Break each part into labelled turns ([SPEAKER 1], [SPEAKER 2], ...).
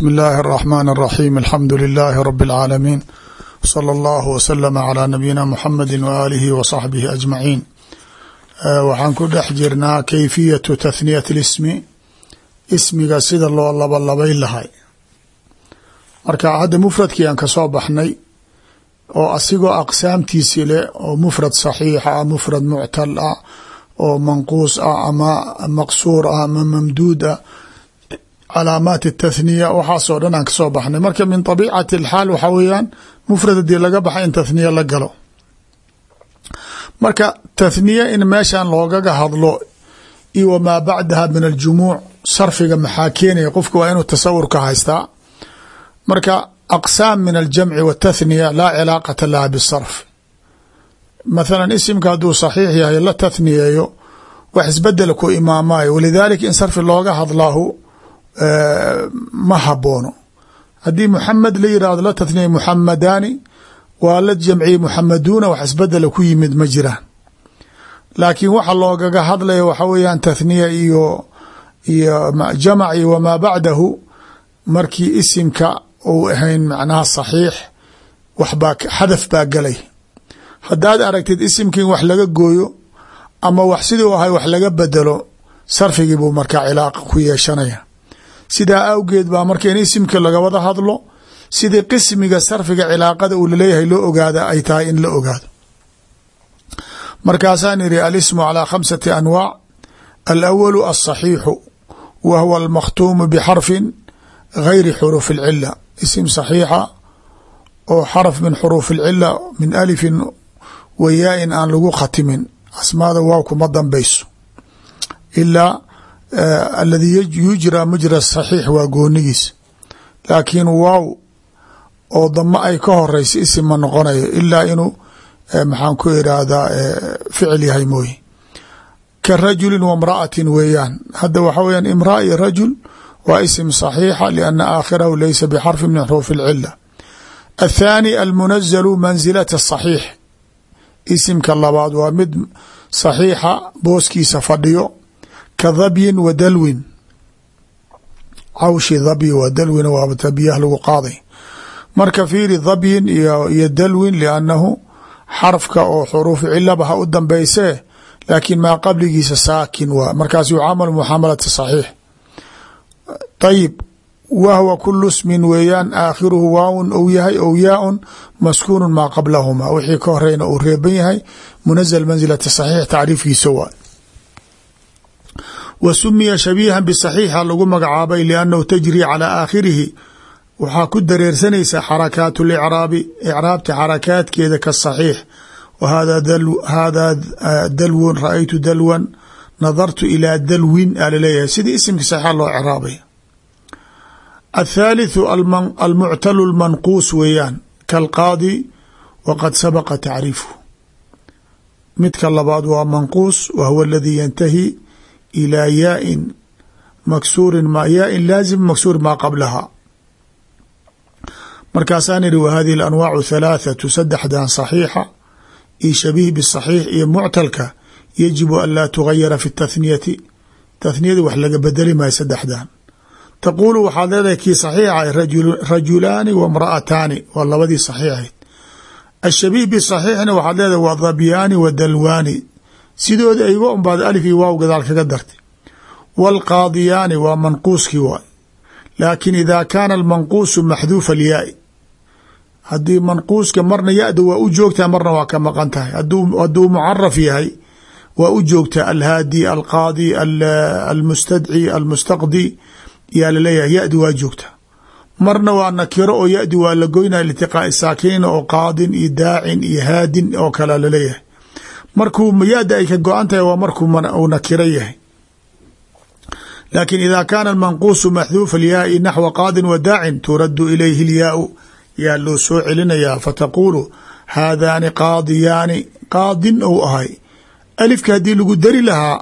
[SPEAKER 1] bsmi اllahi الرحmn الرaxيm alxamdu لilaahi rb اlcaalamiin slى اllah wslm عlى nabiyina mxamedi waalihi wa صaxbihi ajmaciin waxaan ku dhex jirnaa keyfiyatu tahniyat اlismi ismiga sida loo labalabay lahay marka hadda mufradkii aan kasoo baxnay oo asigoo aqsaamtiisi leh oo mufrad saxiix ah mufrad muctal ah oo manquus ah ama maqsuur ah ama mamduud ah calaamaat الtathniya waxaasoo dhan aan kasoo baxnay marka min طabiicati اlxaal waxaa weeyaan mufrad hadii laga baxa in tathniya la galo marka tathniya in meeshan loogaga hadlo iyo wamaa bacdaha min aljumuuc sarfiga maxaa keenaya qofka waa inuu tasawur ka haystaa marka aqsaam min aljamci wاtathniya laa cilaaqata laha bsarf mathala isimka hadduu saxiix yahay la tathniyeeyo wax isbedel ku imaamayo walidaalika in sarfi looga hadlaahu ma haboono haddii muxamed la yiraahdo la tathniya muxamadaani waa la jamciyey muxamaduuna wax isbedela ku yimid ma jiraan. Laakiin waxa loogaga hadlaya waxa weeyaan tathniya iyo iyo jamac iyo wamaa bacdahu markii isimka uu ahayn macnaha saxiix waxbaa xadaf baa galay. Haddaad aragtid isimkii wax laga gooyo ama wax siduu ahay wax laga bedelo sarfigii buu markaa cilaaqa ku yeeshanaya sidaa awgeed baa marka in isimka laga wada hadlo sidii qismiga sarfiga cilaaqada uu laleeyahay loo ogaada ay tahay in la ogaado markaasaan iri alismu calى khamsati anwaac alawalu alصaxiixu wa huwa almakhtuumu bxarfin gayri xuruuf اlcila isim saxiixa oo xarf min xuruuf اlcila min alifin wayaain aan lagu khatimin asmaada waaw kuma danbayso ilaa aladi yujra mujra saxiix waa goonigiis. Laakiin waaw oo damo ay ka horeysa isim ma noqonayo ilaa inuu maxaan ku irahdaa ficil yahay mooye. Ka rajulin wa mra'atin weeyaan. Hadda waxa weyaan imraa iyo rajul waa isim saxiixa lianna aakhirahu laysa bxarfi min xuruuf اlcila athaani almunazalu mansilata saxiix. Isimka labaad waa mid saxiixa booskiisa fadhiyo ka dhabyin wa dalwin. Cawshi dhabyi wa dalwina waa tabiyaha lagu qaaday. Marka fiiri dhabyin iyo dalwin liannahu xarfka oo xuruuf cilaba u dambeysee laakiin maa qabligiisa saakin waa. Markaas yucaamalu muxaamalata saxiix. Ayib wahwa kulu smin weeyaan aakhiruhu waawun ou yahay ou yaaun maskuunu maa qablahuma. Wixii ka horeyna uu reeban yahay munazl mansilata saxiix tacriifkiisa waa wa sumiya shabiihan bisaxiixa lagu magacaabay liannahu tajri calaa aakhirihi. Waxaa ku dareersanaysaa xarakaat licraabi icraabta xarakaadkeeda kasaxiix wa haadaa dalwun ra'aytu dalwan nadartu ilaa dalwin aa la leeyahay. Sidii isimka saxiixa loo icraabay. Athaalitثu almuctalu lmanquus weeyaan kalqaadi waqad sabaqa tacriifuhu. Midka labaad waa manquus wa huwa aladii yantahi ilaa yaain maksuurin ma yaain laazim maksuur maa qablaha markaasaan ihi wa hadihi alanwaacu thalaathatu saddexdan saxiixa iyo shabiih bisaxiix iyo muctalka yajibu an laa tugayara fi tathniyati tathniyada wax laga bedeli maayo saddexdan taquulu waxaad leedahay kii saxiixa rajulaani wa mra'ataani waa labadii saxiixayd ashabiih bisaxiixna waxaad leedahay waa dhabyaani wa dalwaani sidooda aygo unbaad iyo waaw gadaal kaga dartay. Wاlqaadiyaani waa manquuskii waay. Laakin ida kaana almanquusu maxduufa alyaai. Haddii manquuska marna ya-da waa u joogtaa marna waa ka maqan tahay. Hadduu mucaraf yahay waa u joogtaa alhaadi alqaadi almustadci almustaqdi yaa la leeyahay ya-di waa joogtaa. Marna waa nakiro oo ya-di waa la goynaya litiqaai oo qaadin iyo daacin iyo haadin oo kale la leeyahay markuu ya-da ay ka go-an tahay waa markuu uu nakiro yahay. Laakin ida kaana manquusu maxduufa alyaai naxwa qaadin wa daacin turaddu ilayhi lyaau yaa loo soo celinayaa fataquulu haadaani qaadiyaani qaadin ou ahay. Alifka haddii lagu dari lahaa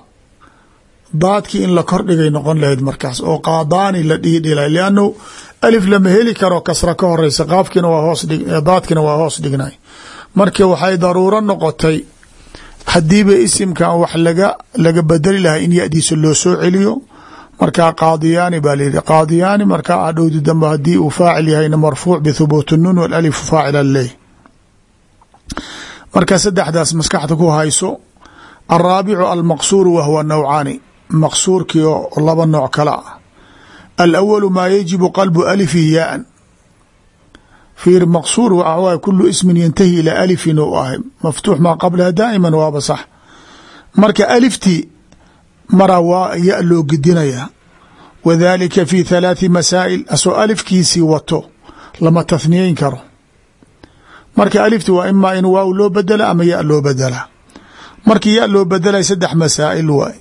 [SPEAKER 1] daadkii in la kordhigay noqon lahayd markaas oo qaadaani la dhiidhila liannu alif lama heli karo kasra ka horeysa qaafkiina waa hoos daadkina waa hoos dhignay. Marka waxay daruuro noqotay haddiiba isimkan wax laga laga bedeli lahaa in ya-diisa loo soo celiyo markaa qaadiyaani baa layihi qaadiyaani markaa adhowdi dambe haddii uu faacil yahayna marfuuc bithubuuti nuun walalifu faacila leh marka saddexdaas maskaxda ku hayso alraabicu almaqsuuru wahwa nawcaani. Maqsuurkii oo laba nooc kale ah. Alawalu maa yajibu qalbu alifi yaaan fiir maqsuur waxa waay kulu ismin yantahi ilaa alifin u ahay maftuux maa qablaha daa'iman waaba sax marka aliftii maraa waa ya loo gedinayaa wadalika fi thalaathi masaa'il asoo alifkiisii wato lama tathniyeyn karo marka alifti waa imaa in waaw loo bedela ama ya loo bedelaa markii ya loo bedelay saddex masaa'il waay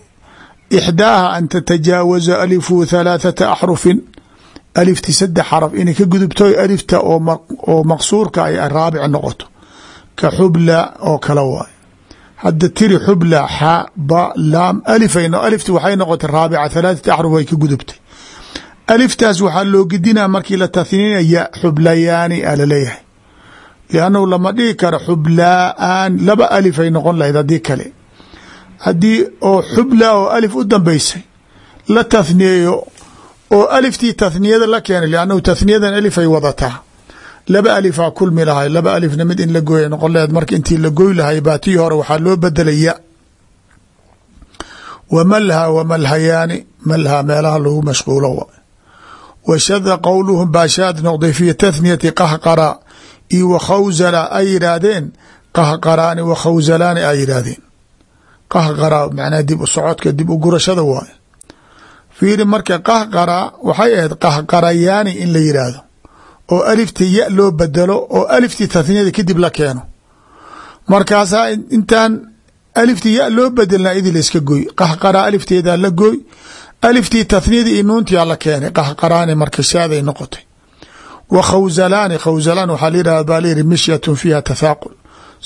[SPEAKER 1] ixdaaha an tatajaawaza alifu thalaathata axrufin alifti saddex xaraf inay ka gudubto alifta oo maqsuurka ay raabic noqoto. Ka xubla oo kale waay hadda tiri xubla xa ba laam alifayno alifti waxay noqotay raabica thalaathata axruf way ka gudubtay aliftaas waxaa loo gedinaa markii la tathniina ya xublayaani a la leeyahay liannahu lama dhihi karo xublaaan laba alifay noqon lahayd haddii kale. Haddii oo xubla oo alif u dambaysay la tathniyeeyo oo aliftii tathniyada la keenay liannahu tathniyadan alifay wadataa. Laba alifaa kulmi lahay laba alifna mid in la gooya noqon laheed marka intii la goy lahay baatii hore waxaa loo bedelay ya. Wa malha wa malhayaani malha meelaha lagu mashquulo. Wa wa shada qowluhum baashaad noqday fii tathniyati qahqara. Iyo wa khawsala ay yidhaahdeen qahqaraani wa khawsalaani ay yidhaahdeen. Qahqara macnaha dib u socodka dib u gurashada waaye fiiri marka qahqara waxay ahayd qahqarayaani in la yidhaahdo oo aliftii ya loo bedelo oo aliftii tathniyada kadib la keeno. Markaasaa intaan aliftii ya loo bedelna idi layska gooy. Qahqara alifteedaa la gooy aliftii tathniyada iyo nuuntiyaa la keenay. Qahqaraani marka shaaday noqotay. Wa khawsalaani khawsalaan waxaa layidhahda baa layihi mishyatun fiiha tathaaqul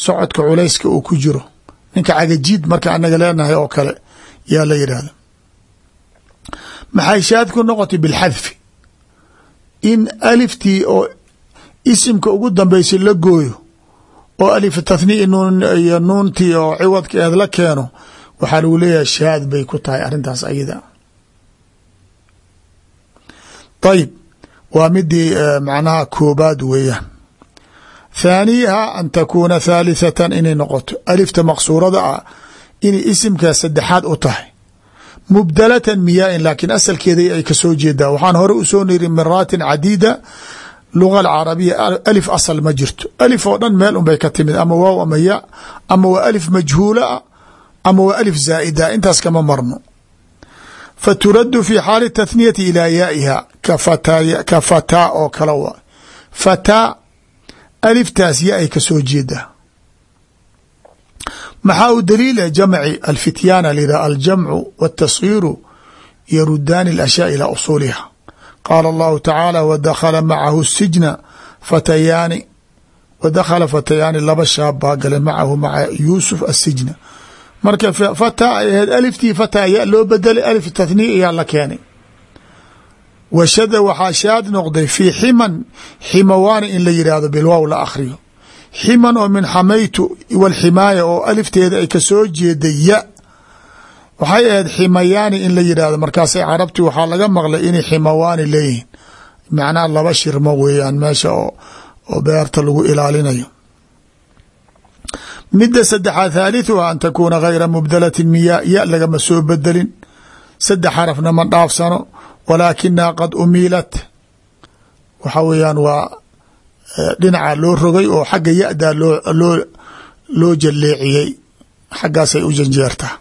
[SPEAKER 1] socodka culayska uu ku jiro. Ninka cagajiid marka anaga leenahay oo kale yaa la yidhahda maxay shaad ku noqotay bilxadfi? In aliftii oo isimka ugu dambeysay la gooyo oo alif tathnii nuun iyo nuuntii oo ciwadkeed la keeno waxaa lagu leeyahay shaad bay ku tahay arrintaas ayada. Ayib waa midii macnaha koobaad weeyaan. Thaaniyaha an takuuna thalithatan inay noqoto. Alifta maqsuurada ah inay isimka saddexaad u tahay mubdalatan miyaain laakiin asalkeeda ay ka soo jeedaa. Waxaan hore u soo niri miraatin cadiida luga alcarabiya alif asal ma jirto. Alif oo dhan meel unbay ka timid ama waaw ama ya ama waa alif majhuula ah ama waa alif zaa'ida intaas kama marno. Fa turaddu fi xaali tathniyati ilaa yaa'iha ka fataa oo kale waa. Fataa aliftaas ya ay ka soo jeedaa maxaa u daliila jamci alfityaana layidhah aljamcu wاtasgiiru yarudaani اlashyaa ilaa usuuliha. Qaala allahu tacaala wadakhala macahu sijna fatayaani wadakhala fatayaani laba shaab baa galay macahu maca yuusuf asijna marka fataa ay ahayd aliftii fataa ya loo bedelay alif tathniya ayaa la keenay. Washada waxaa shaad noqday fii ximan ximawaani in la yidhaahdo bilwaaw la akhriyo ximan oo min xamaytu walximaaya oo alifteeda ay ka soo jeeday ya. Waxay ahayd ximayaani in la yidhahdo markaasay carabti waxaa laga maqlay inay ximawaani leeyihiin. Macnaha laba shirmo weeyaan meesha oo beerta lagu ilaalinayo. Midda saddexaad thaalithuha an takuuna gayra mubdalatin miya ya lagama soo bedelin. Saddex xarafna ma dhaafsano walaakinaha qad umiilat. Waxa weeyaan waa dhinaca loo rogay oo xagga ya-daa loo loo jalleeciyey xaggaasay u janjeertaa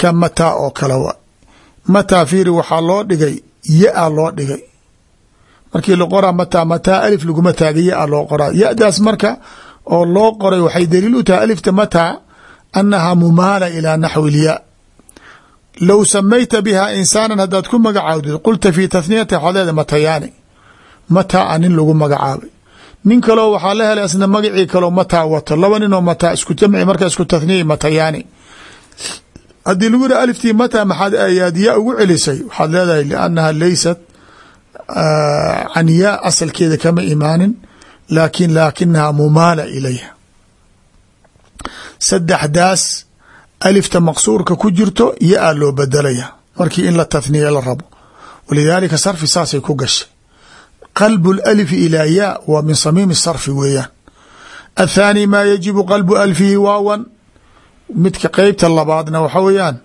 [SPEAKER 1] ka mataa oo kale wa. Mataa fiiri waxaa loo dhigay ya-a loo dhigay. Markii la qoraa mataa mataa alif laguma taaga ya-a loo qoraa. Ya-daas marka oo loo qoray waxay daliil u tahay alifta mataa annahaa mumaala ilaa naxwi low samayta biha insaanan haddaad ku magacaawdid qulta fii tathniyati waxaad matayaani. Mataa a lagu magacaabay nin kaloo waxaa la helay asna magacii kaloo mataa wato. Laba ninoo mataa isku jamci marka isku tathniyay matayaani haddii lagu yihi aliftii mataa maxaad ayaad yaa ugu celisay? Waxaad leedahay liannaha laysat can yaa asalkeeda kama imaanin laakin laakinaha mumaala ilayha. Saddexdaas alifta maqsuurka ku jirto ya-a loo bedelaya markii in la tathniya la rabo. Walidaalika sarfi saasay ku gashay qalbu lalifi ilaa yaa waa min samiimi sarfi weeyaan athaani maa yajibu qalbu alfihi waawan. Midka qeybta labaadna waxa weeyaan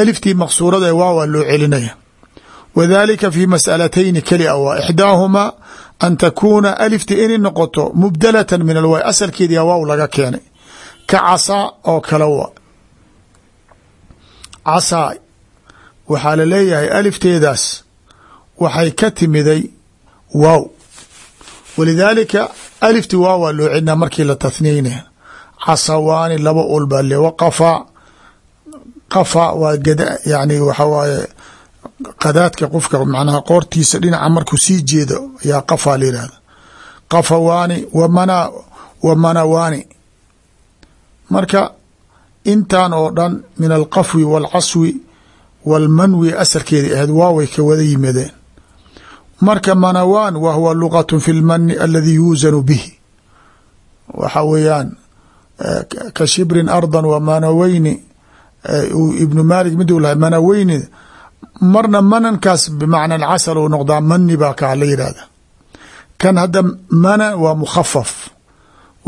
[SPEAKER 1] aliftii maqsuurada ee waawa loo celinaya. Wadalika fi mas'alatayni keli a waa ixdaahumaa an takuuna alifta inay noqoto mubdalatan min alwaay asalkeediya waaw laga keenay. Ka casaa oo kale waa casaa waxaa la alifteedaas waxay ka timiday waaw. Walidaalika alifti waaw waa loo celinaa markii la tathniynaya casawaani laba ul baa le waqafaa qafa. Waa gada yani waxa waaye qadaadka qofka macnaha qoortiisa dhinaca markuu sii jeedo ayaa qafa la yihahda qafawaani wamana wamanawaani marka intan oo dhan min alqafwi waalcaswi waalmanwi asalkeeda ahayd waaway ka wada yimaadeen marka manawaan wa huwa luqat fi lmani aladi yuusanu bihi. Waxa weeyaan ka shibrin ardan wa manaweyni ibnu malik miduu lahay manaweyni marna manankaas bimacna alcasal uu noqdaa mani baa kaa la yidhahda kan hadda mana waa mukhafaf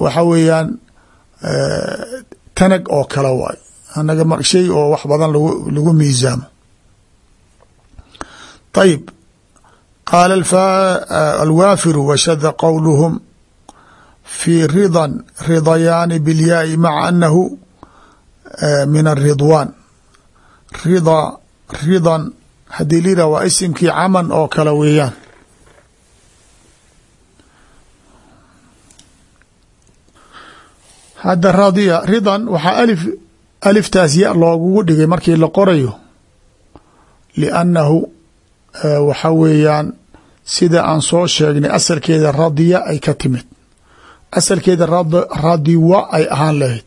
[SPEAKER 1] waxa weeyaan tanag oo kale waay anaga shay oo wax badan lagu miisaamo. Ayib qaala alwaafiru washada qowluhum fi ridan ridayaani bilyaai maca anahu min aridwaan rida ridan haddii lira waa isimkii caman oo kale weeyaan hadda radiya ridan waxaa alif aliftaas ya loogugu dhigay markii la qorayo liannahu waxa weeyaan sida aan soo sheegnay asalkeeda radiya ay ka timid. Asalkeeda radiwa ay ahaan lahayd.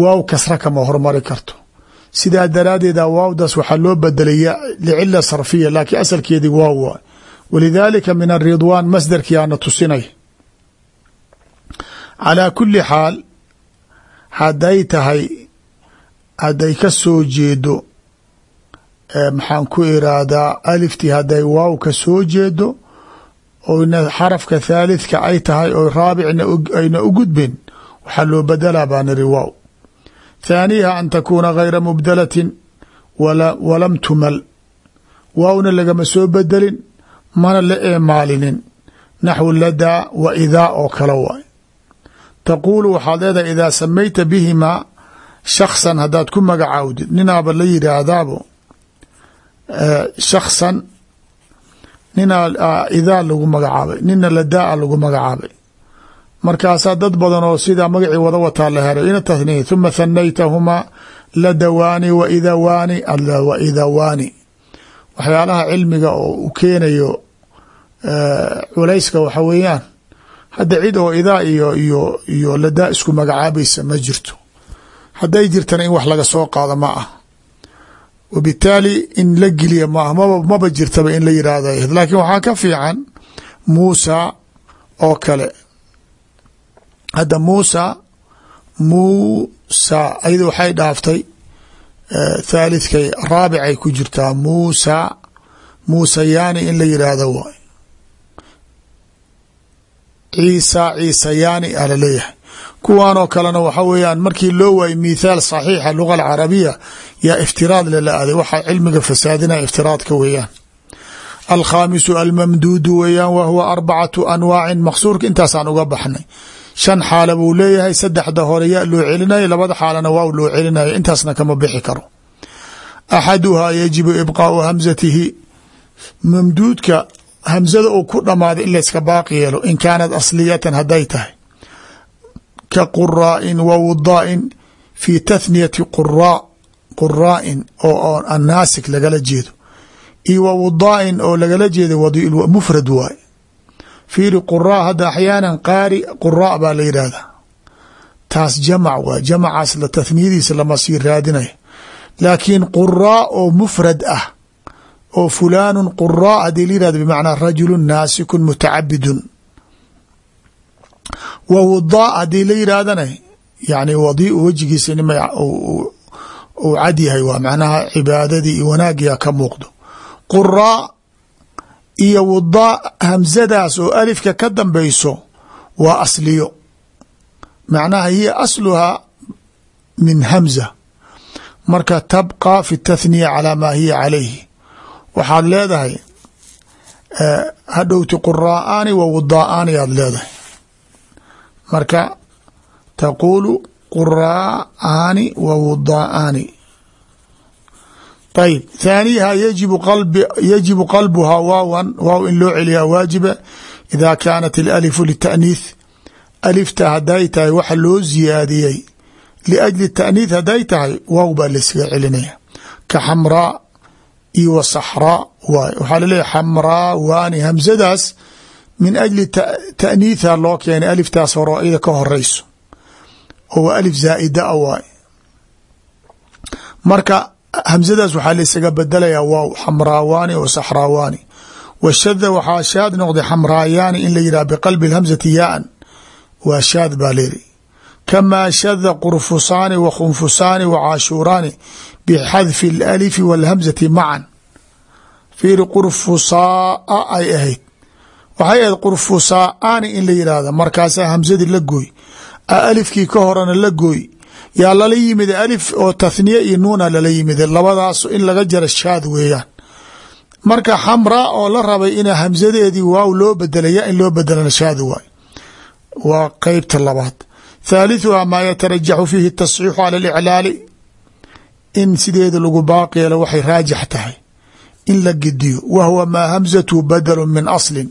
[SPEAKER 1] Waaw kasra kama hormari karto. Sidaa daraaddeeda waawdaas waxaa loo bedelaya licila sarfiya laakiin asalkeedii waaw waay walidaalika min aridwaan masdarkii aana tusinay. Calaa kuli xaal hadday tahay hadday ka soo jeedo maxaan ku iraahdaa aliftii hadday waaw ka soo jeedo oyna xarafka thaalithka ay tahay oo raabicna ayna u gudbin waxaa loo bedelaa baa niri waaw. Thaaniha an takuuna gayra mubdalatin walam tumal. Waawna lagama soo bedelin mana la eemaalinin. Naxwu ladaa wa idaa oo kale waay taquulu waxaad leedahay idaa samayta bihimaa shaksan haddaad ku magacaawdid. Ninaaba la yidhaahdaabo shaksan ninaa idaa lagu magacaabay nina ladaa lagu magacaabay. Markaasaa dad badan oo sidaa magacii wada wataa la heray ina tahniya huma hanaytahumaa ladawaani wa idawaani wa idawaani. Waxyaalaha cilmiga oo u keenayo culayska waxa weeyaan hadda cid oo idaa iyo iyo iyo ladaa isku magacaabaysa ma jirto. Hadday jirtana in wax laga soo qaado ma ah wabitaali in la geliya maba jirtaba in la yidhaahda laakiin waxaa ka fiican muusa oo kale hadda muusa muusa ayada waxay dhaaftay thaalithkay raabicay ku jirtaa muusa muusayaani in la yidhaahdo waay ciisa ciisayaani a la leeyahay kuwaanoo kalena waxa weeyaan markii loo waayey mithaal saxiixa luga alcarabiya yaa iftiraad lala aaday. Waxaa cilmiga fasaadinaya iftiraadka weeyaan. Alkhaamisu almamduudu weeyaan wa huwa arbacatu anwaacin maqsuurka. Intaasaan uga baxnay. Shan xaala buu leeyahay saddexda hore loo celinayo labada xaalana waaw loo celinayo intaasna kama bixi karo. Axaduhaa yajibu ibqaau hamzatihi. Mamduudka hamzada uu ku dhamaaday in layska yeelo. In kaanat asliyatan hadday ka quraa'in wa wudaa'in fi tathniyati quraa quraa'in oo annaasik lagala jeedo iyo wa wudaa'in oo lagala jeedo mufrad waay fiiri quraa hadda axyaanan qaari quraa baa la yidhaahdaa taas jamac waay jamacaas la tathniyadiisa lama sii raadinaya laakiin quraa oo mufrad ah oo fulaanu quraa haddii la yihahdo bimacnaa rajulu naasikun mutacabidun wa wudaa haddii la yidhaahdana yani wadi wejigiisa uu cad yahay waa macnaha cibaadadii iyo wanaagiyaa ka muuqdo. Quraa iyo wudaa hamsadaas oo alifka ka dambeyso waa asliyo. Macnaha hiya asluhaa min hamza. Marka tabqa fi tathniya calaa maa hiya calayhi. Waxaad leedahay hadhowti quraa'aani wa wudaa'aani aad leedahay marka taquulu quraa'aani wa wudaa'aani ayb thaaniyaha yajibu qalbuhaa waawan waaw in loo celiyaa waajiba ida kaanat alalifu lita'niith. Alifta hadday tahay waxa loo ziyaadiyey. Liajli ta'niith hadday tahay waaw baa laysaga celinaya ka xamraa iyo wa saxraa waay. Waxaa laleeyahy xamraa waani hamsadaas min ajli taaniitha loo keenay aliftaas hore oo iyada ka horeyso oo waa alif zaa'ida ah a waay marka hamsadaas waxaa laisaga bedelayaa waaw xamraawaani oo saxraawaani. Washada waxaa shaad noqday xamraayaani in la yidhah biqalbi lhamsati yaaan waa shaad baa layiri kamaa shada qurfusaani wa khunfusaani wa caashuuraani bixadfi اlalifi wاlhamsati macan fiiri qurfusaaa ay ahayd waxay ahayd qurfusaa'aani in la yidhaahda markaasaa hamsadii la gooy. Alifkii ka horena la gooy. Yaa lala yimid alif oo tathniye iyo nuuna lala yimid labadaas in laga jara shaad weeyaan. Marka xamraa oo la rabay in hamsadeedii waaw loo bedelaya in loo bedelana shaad waay. Waa qeybta labaad. Thaalitثuha maa yatarajaxu fiihi tasxiixu cala اliclaali in sideeda lagu baaq yeelo waxay raajix tahay. In la gediyo wa maa hamzatu badalu min aslin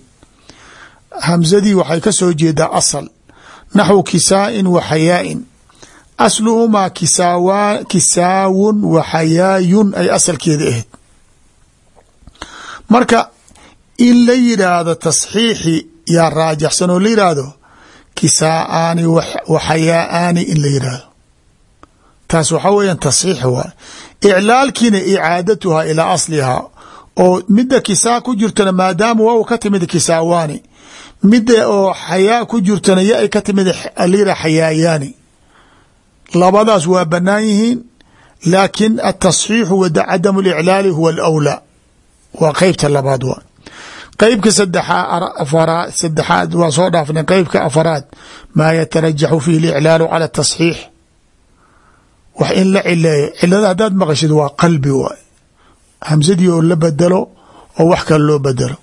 [SPEAKER 1] hamsadii waxay ka soo jeedaa asal. Naxwu kisaa'in wa xayaa'in. Asluhumaa kisaawun wa xayaayun ay asalkeeda ahayd. Marka in la yidhaahdo tasxiixi yaa raajaxsan oo la yidhaahdo kisaa'aani wa xayaa'aani in la yidhaahdo taas waxaa weeyaan tasxiix waay iclaalkiina icaadatuhaa ilaa aslihaa oo midda kisaa ku jirtana maadaama waa ka timid kisaawaani midda oo xayaa ku jirtana ya ka timid alira xayaayaani labadaas waa banaan yihiin laakin atasxiixu wa cadamu liclaali huwa alawlaa. Waa qeybta labaad waa. Qeybka saddexaad waa soo dhaafnay qeybka afaraad. Maa yatarajaxu fiihi liclaalu cala tasxiix wax in la cileeyo cilada haddaad maqashid waa qalbi waay hamsadii oo la bedelo oo wax kale loo bedelo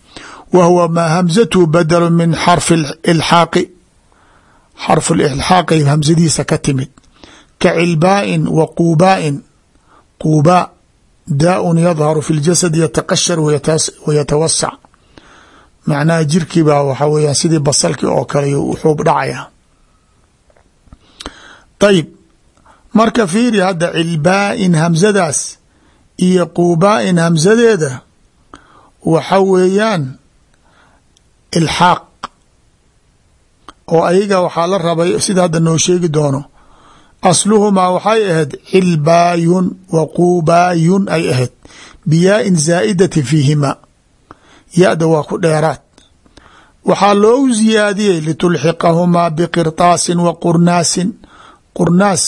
[SPEAKER 1] wa huwa maa hamzatu badelu min xarfi ilxaaqi xarfu ilxaaqi hamsadiisa ka timid ka cilbaa'in wa quubaa'in quubaa daaun yadharu fi ljasad yataqashar wayatawasac macnaha jirkii baa waxaa weeyaan sidii basalkii oo kale wuxuu dhacaya ayib marka fiiri hadda cilbaa'in hamsadaas iyo quubaa'in hamsadeeda waxa weeyaan ilxaaq oo ayaga waxaa la rabay sida hadda noo sheegi doono asluhumaa waxay ahayd cilbaayun wa quubaayun ay ahayd biyaa-in zaa'idati fiihima ya-da waa ku dheeraad. Waxaa loogu ziyaadiyey litulxiqahumaa biqirtaasin wa qurnaasin qurnaas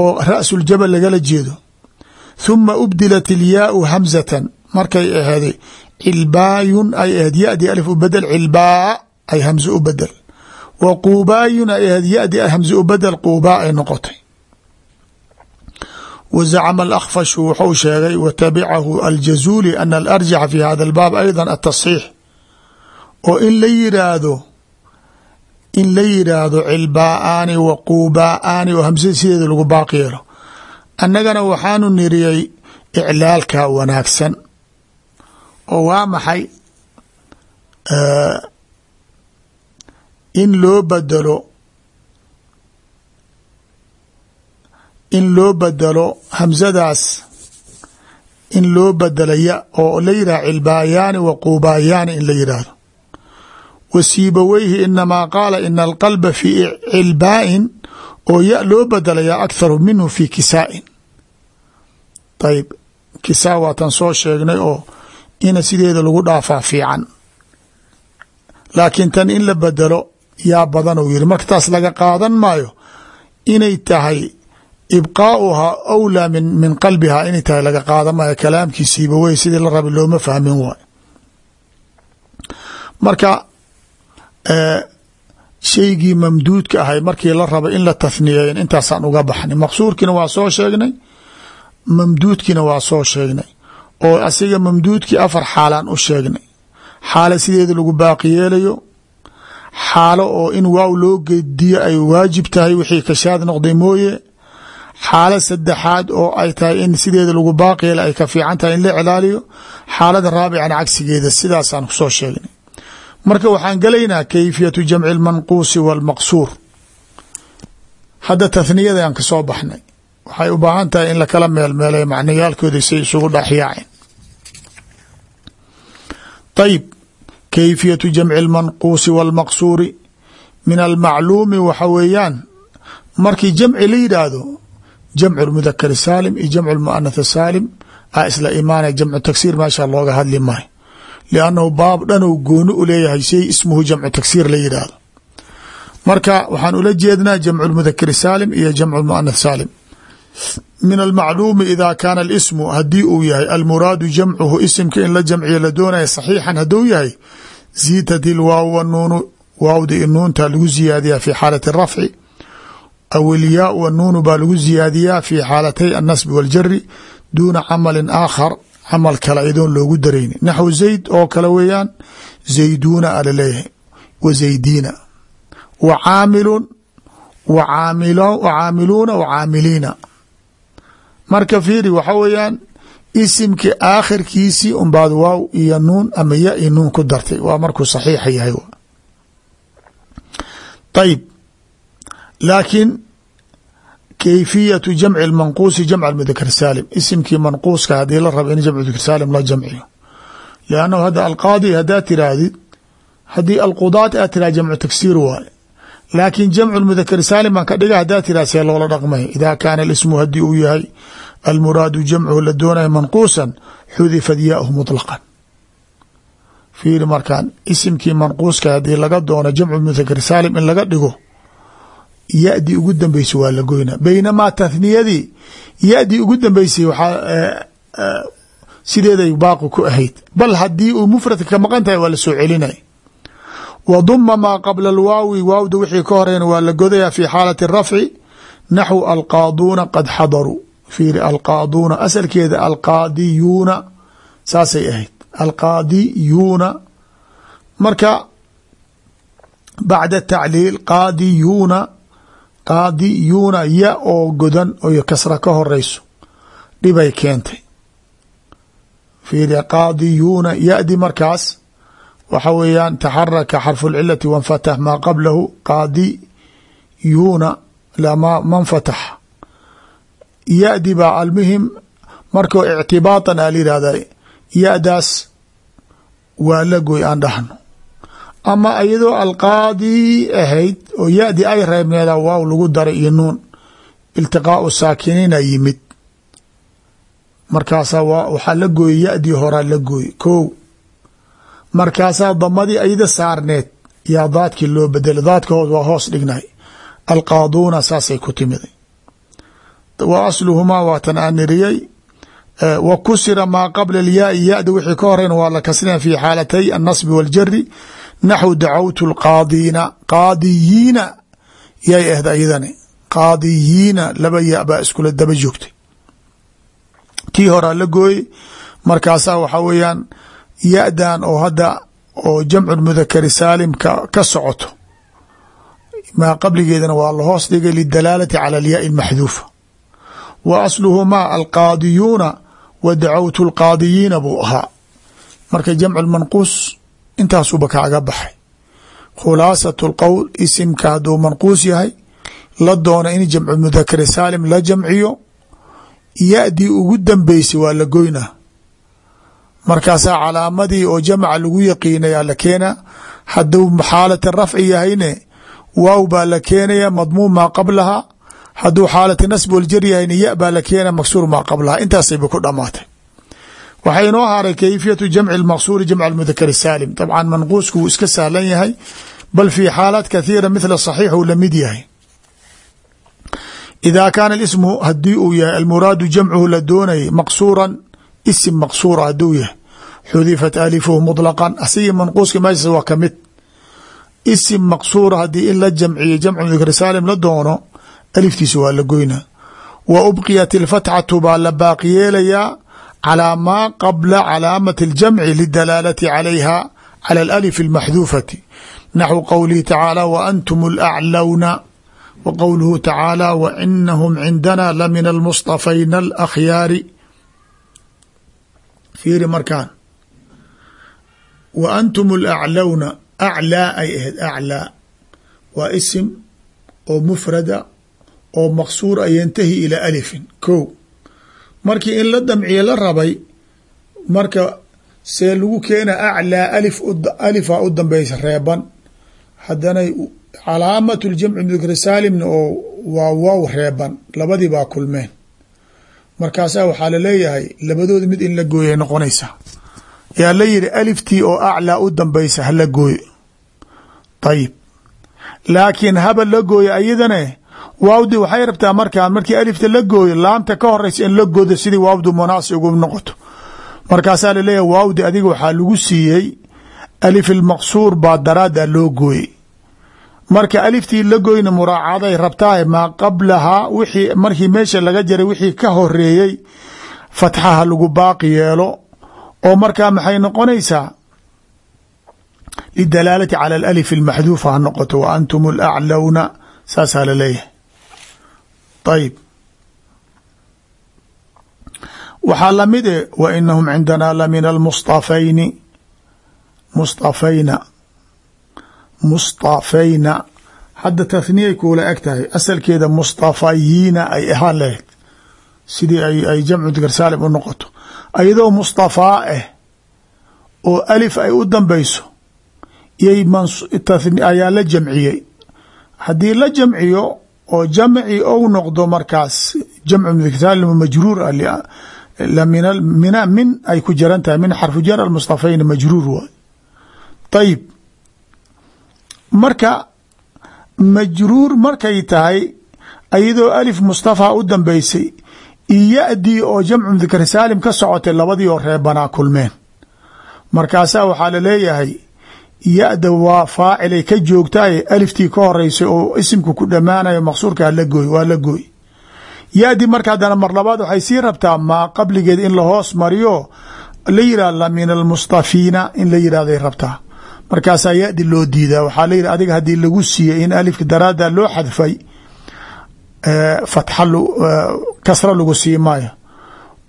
[SPEAKER 1] oo ra'suljabal lagala jeedo huma ubdilat ilyaau hamzatan markay aheeday cilbaayun ay ahayd yadi alif u bedel cilbaa ay hamze u bedel. Wa quubaayun ay ahayd yadi hamze u bedel quubaa ay noqotay. Wa zacma alakfashu wuxuu sheegay wa tabicahu aljazuuli ana alarjaxa fi hada albaab ayda atasxiix oo in la yiraahdo in la yiraahdo cilbaa'aani wa quubaa'aani oo hamsada sideeda lagu baaq oo waa maxay in loo bedelo in loo bedelo hamsadaas in loo bedelo ya oo la yidhah cilbaayaani wa quubaayaani in la yidhaahdo. Wa siibaweyhi inamaa qaala ina alqalba fi cilbaa'in oo ya loo bedelayaa akharu minhu fi kisaa'in. Ayb kisaa waatan soo sheegnay oo ina sideeda lagu dhaafaa fiican. Laakiin tan in la bedelo yaa badan uu yiri marka taas laga qaadan maayo inay tahay ibqaauhaa awlaa min min qalbihaa inay tahay laga qaadamaya kalaamkiisiiba wey sidii la rabay looma fahmin waay. Marka shaygii mamduudka ahay markii la raba in la tathniyeyn intaasaan uga baxnay. Maqsuurkiina waa soo sheegnay mamduudkiina waa soo sheegnay oo asiga mamduudkii afar xaalaan u sheegnay. Xaalo sideeda lagu baaqi yeelayo. Xaalo oo in waaw loo gediyo ay waajib tahay wixii kashaad noqday mooye. Xaalo saddexaad oo ay tahay in sideeda lagu baaqi yeela ay ka fiican tahay in la cilaaliyo xaalada raabicana cagsigeeda sidaasaan ku soo sheegnay. Marka waxaan gelaynaa kayfiyatu jamci lmanquusi walmaqsuur hadda tathniyadaan ka soo baxnay. Waxay u baahan tahay in lakala meelmeelay macnayaalkooda say isugu dhexyaaceen ayib kayfiyatu jamci اlmanquusi wاlmaqsuuri min almacluumi waxa weeyaan markii jamci la yidhaahdo jamcu اlmudakar saalim iyo jamcu اlmuanath saalim a isla imaanaya jamcu tagsiir meesha looga hadli maayo liannahu baab dhanuu gooni u leeyahay shay ismuhu jamcu tagsiir la yidhaahdo marka waxaan ula jeednaa jamcu اlmudakar saalim iyo jamcu اlmuanath saalim min almacluumi ida kaana alismu haddii uu yahay almuraadu jamcuhu isimka in la jamciyo la doonaya saxiixan hadduu yahay ziidat ilwaaw wanuunu waawda i nuunta lagu ziyaadiyaa fi xaalati rafci aw ilyaa wanuunu baa lagu ziyaadiyaa fi xaalatay annasbi waljari duuna camalin aakhar camal kale iyadoon loogu darayni naxwu zayd oo kale weeyaan zayduuna alaleeyahay wa zaydiina wa caamilun wa caamiluuna wa caamiliina marka fiiri waxa weeyaan isimkii aakhirkiisii unbaad waaw iyo nuun ama ya iyo nuun ku dartay. Waa markuu saxiixa yahay ayib laakiin kayfiyatu jamci lmanquusi jamc mudakar saalim. Isimkii manquuska haddii la rabo in jamc mudakar saalim la jamciyo. Liannahu hadda alqaadi haddaad tiraahdid haddii alqudaat aad tiraha jamcu tagsiir waaye laakiin jamcu mudakar saalim baan ka dhiga haddaa tiraa loola dhaqmay. Ida kaana ismu haddii uu yahay almuraadu jamcuhu la doonaya manquusan xudifad yaahu muطlaqan fiiri markaan isimkii manquuska haddii laga doono jamcu mudakar saalim in laga dhigo yadii ugu dambeysay waa la goyna baynamaa tathniyadii yadii ugu dambeysay waxaa sideeday baaqi ku ahayd. Bal haddii uu mufradka ka maqan tahay waa la soo celinay w duma maa qabla alwaawi waawda wixii ka horeyn waa la godaya fi xaalati rafci naxwu alqaaduuna qad xadaruu fiiri alqaaduuna asalkeeda alqaadiyuuna saasay ahayd. Alqaadiyuuna marka bacda tacliil qaadiyuuna qaadiyuuna ya oo godan oo kasra ka horeyso dhibay keentay. Fiiri qaadiyuuna yadi markaas waxa weeyaan taxaraka xarfu اlcilati wanfatax maa qablahu qaadiyuuna manfatax yadi baa almuhim markoo ictibaatan a layihahda yadaas waa la goy aan dhahno ama iyadoo alqaadi ahayd oo yadi ay reebneeda waaw lagu daray iyo nuun iltiqaau saakiniina yimid. Markaasaa waxaa la gooyey yadii horaa la gooy ko markaasaa damadii ayda saarneed yaa daadkii loo bedelay daadkahood waa hoos dhignay. Alqaaduuna saasay ku timiday wa asluhumaa waatan aan niriyey. Wa kusira maa qabla alyaai yada wixii ka horeyn waa la kasrina fi xaalatay annasbi waاljari naxwu dacawtu lqaadiina qaadiyiina yay ahd ayadani qaadiyiina laba ya baa iskula daba joogtay. Tii horaa la gooyey markaasaa waxaa weeyaan ya-dan oo hadda oo jamcu mudakari saalimka ka socoto. Maa qabligeedana waa la hoos dhigay lidalaalati cala alyaai almaxduufa wa asluhumaa alqaadiyuuna wa dacawtu lqaadiyiina buu ahaa. Marka jamcu manquus intaasuba kaaga baxay. Khulaasat lqowl isimka hadduu manquus yahay la doona in jamcu mudakari saalim la jamciyo ya-dii ugu dambeysay waa la goynaa markaasaa calaamadii oo jamca lagu yaqiinaya la keenaa hadduu xaalati rafci yahayne waaw baa la keenaya madmuum qablaha. Hadduu xaalati nasb yahayne ya baa la keenaya maksuur maa qablaha. Intaasayba ku dhamaatay waxaa inoo haray kayfiyatu jamci lmaqsuuri jamc mudakar saalim dabcan manquusku wuu iska sahlan yahay bal fi xaalaat kathiira mithla saxiix uu la mid yahay. Idaa kaana ismu haddii uu yahay almuraadu jamcuhu la doonayay maqsuuran isim maqsuura haduu yahay xudifat alifuhu muطlaqan asigii manquuska meeshaas waa kamid isim maqsuura haddii in la jamciyo jamcu dikri saalim la doono aliftiisa waa la goynaa wa ubqiyat ilfatxatu baa la baaqi yeelayaa calaa maa qabla calaamati اljamci lidalaalati calayha cala alif اlmaxduufati naxwu qowlihi tacaala wa antum alaclowna wa qowluhu tacaala wa inahum cindana lamina almusطafayna alakhyaari fiiri markaan wa antum alaclowna aclaa ay ahayd aclaa waa isim oo mufrada oo maqsuur a yantahi ilaa alifin ko markii in la damciye la rabay marka see lagu keena aclaa alif alifaa u dambeysa reeban haddana calaamat ljamci mudkri saalimna oo waa wow reeban labadii baa kulmeen markaasaa waxaa la leeyahay labadooda mid in la gooyay noqonaysa. Yaa la yidhi aliftii oo aclaa u dambeysa hala gooyo. Ayib laakiin haba la gooyo ayadane waawdi waxay rabtaa markaan markii alifta la gooyo laamta ka horeysa in la godo sidii waawdu munaasi ugu noqoto. Markaasaa la leeyahay waawdi adiga waxaa lagu siiyey alif ilmaqsuur baa daraada loo gooyey marka aliftii la goyna muraacaday rabtaa maa qablahaa wixii markii meesha laga jaray wixii ka horeeyey fatxaha lagu baaqi yeelo. Oo markaa maxay noqonaysaa? Lidalaalati cala alif almaxduufa ha noqoto wa antum alaclowna saasaa la leeyahay ayib waxaa la mid e wa inahum cindana lamina almusطafayni musطafayna musطafayna hadda tathniyay kuula eg tahay. Asalkeeda mustafayiina ay ahaan lahayd. Sidii ay jamcu dikr saalim u noqoto. Ayadoo mustafaa ah oo alif ay u dambeyso ayaa la jamciyey. Haddii la jamciyo oo jamci ou noqdo markaas jamcu dikr saalim majruur ah min ay ku jaran tahay min xarfu jar majruur waay. Ayib marka majruur markay tahay ayadoo alif mustafaa u dambeysay iyo ya-dii oo jamcu dikri saalim ka socotay labadii oo reebanaa kulmeen. Markaasaa waxaa la leeyahay ya-da waa faacilay ka joogtaaye aliftii ka horeysay oo isimka ku dhammaanayo maqsuurkaa la gooy waa la gooy. Ya-dii marka haddana mar labaad waxay sii rabtaa maa qabligeed in la hoos mariyo la yihah la min almustafiina in la yihahday rabtaa markaasaa ya-di loo diidaa waxaa la yihi adiga haddii lagu siiyey in alifka daraada loo xadfay fatxa kasra lagu sii maayo.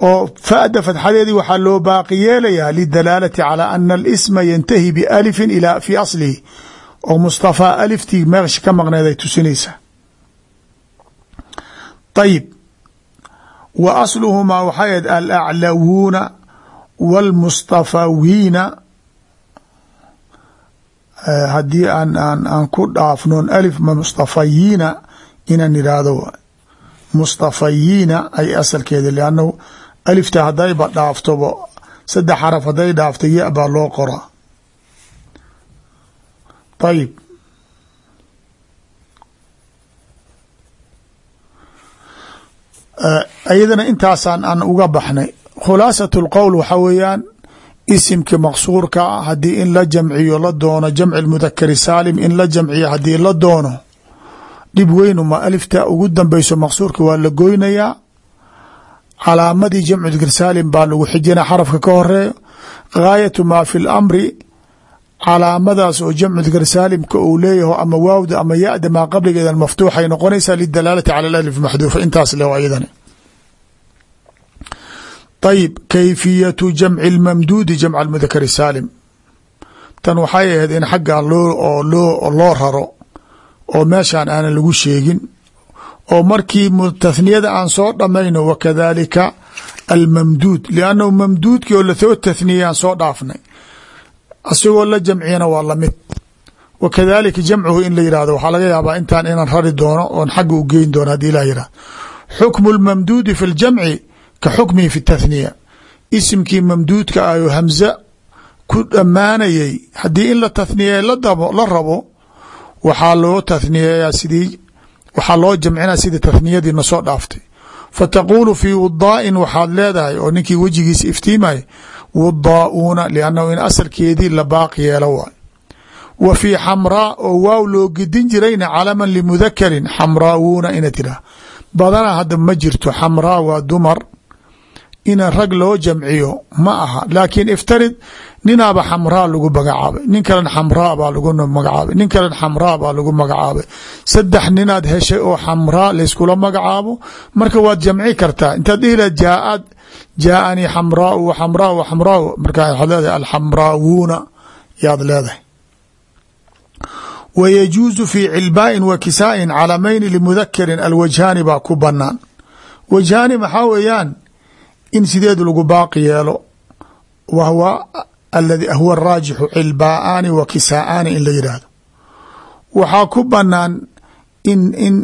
[SPEAKER 1] Oo fada fatxadeedii waxaa loo baaqi yeelayaa lidalaalati calى ana alisma yantahi bialifin ilaa fi aslihi. Oo mustafaa aliftii meesha ka maqneed ay tusinaysaa. Ayib wa asluhumaa waxay ahed alaclawuuna wاlmustafawiina haddii aan aan ku dhaafnoon alif mustafayiina inaan idhaahdo mustafayiina ay asalkeeda lannahu alifta haddayba dhaaftobo saddex xaraf hadday dhaafto ya baa loo qoraa ayib iyadana intaasaan aan uga baxnay. Khulaasat اlqowl waxa weeyaan isimki maqsuurka ah haddii in la jamciyo la doono jamci mudakari saalim in la jamciyo haddii la doono dhib weynuma alifta. Ugu dambeyso maqsuurka waa la goynayaa. Calaamadii jamcu dikr saalim baa lagu xijina xarafka ka horeeyo gaayatu maa fi lamri calaamadaas oo jamcu dikr saalimka uu leeyaho ama waawda ama yada maa qabligeeda maftuuxay noqonaysaa lidalaalati cala alif maxduufa intaas le ayadana ayib kayfiyatu jamci lmamduudi jamca mudakari saalim tan waxay ahayd in xaggan loo raro oo meeshaan aanan lagu sheegin oo markii tathniyada aan soo dhamayno wakadalika almamduud liannahu mamduudkii oo la soo tathniyay soo dhaafnay asigoo la jamciyana waa la mid wakadalika jamcuhu in la yihahdo waxaa laga yaabaa intaan inaan rari doono oon xagga u geyn doono haddii ilah yihahdo xukmu lmamduudi fi ljamci ka xukmihi fi tathniya isimkii mamduudka oo hamza ku dhammaanayay haddii in la tathniya la rabo waxaa loo tathniyeeyaa sidii waxaa loo jamcinaa sidii tathniyadii na soo dhaaftay fa taquulu fii wudaa'in waxaad leedahay oo ninkii wejigiisa iftiimay wudaa'uuna liannahu in asalkeedii la baaqi yeelo waay wa fii xamraa oo waaw loo gedin jirayna calaman limudakarin xamraawuuna ina tiraa badana hadda ma jirto xamraa waa dumar ina rag loo jamciyo ma aha. Laakiin iftarid ninaaba xamraa lagu magacaabay. Nin kalen xamraa baa lagu magacaabay. Nin kalen xamraa baa lagu magacaabay. Saddex ninaad heshay oo xamraa layskula magacaabo marka waad jamci kartaa. Intaad dhihi jaaad jaaanii xamraau wa xamraa wa xamraa markaa waxaad leedahay alxamraawuuna yaad leedahay. Wa yajuusu fii cilbaa'in wa kisaa'in calamayni limudakarin alwajhaani baa ku banaan wajhaani maxaa weeyaan in sideed lagu baaqi yeelo wa hwa aladi huwa araajixu cilbaa'aani wa kisaa'aani in la yidhaahdo waxaa ku banaan in in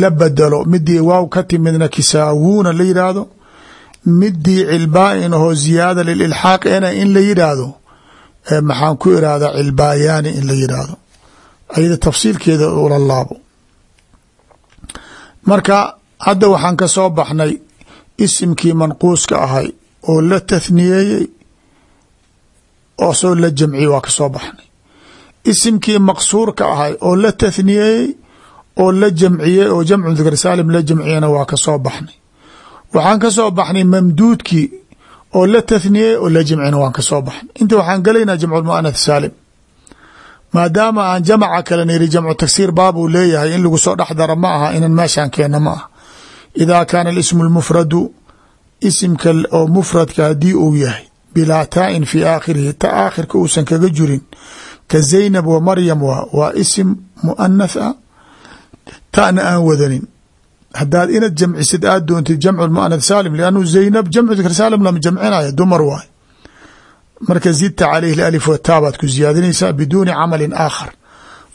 [SPEAKER 1] la bedelo midii waaw ka timidna kisaawuuna la yidhaahdo midii cilbaa'in ahoo ziyaada lililxaaq ena in la yidhaahdo maxaan ku irahdaa cilbaayaani in la yidhaahdo ayada tafsiilkeeda ula laabo. Marka hadda waxaan ka soo baxnay isimkii manquuska ahay oo la tathniyeeyey oo soo la jamciyey waa ka soo baxnay. Isimkii maqsuurka ahay oo la tathniyeeyey oo la jamciyey oo jamcu dikr saalim la jamciyena waa ka soo baxnay. Waxaan ka soo baxnay mamduudkii oo la tathniyeey oo la jamciyena waan ka soo baxnay. Inta waxaan gelaynaa jamcu muanath saalim. Maadaama aan jamaca kale niri jamcu tagsiir baabuu leeyahay in lagu soo dhex dara ma aha inan meeshaan keena ma aha ida kaana ismu lmufradu isimka oo mufradka haddii uu yahay bilaa taa'in fii aakhirihi ta aakhirka uusan kaga jirin. ka zaynab wa maryam wa waa isim muanath ah ta'na aan wadanin. haddaad inad jamcisid aad doontid jamcu muanath saalim liannu zaynab jamcu dikr saalim lama jamcinaya dumar waay marka zidta calayhi alif wataabaad ku ziyaadinaysaa biduuni camalin aakhar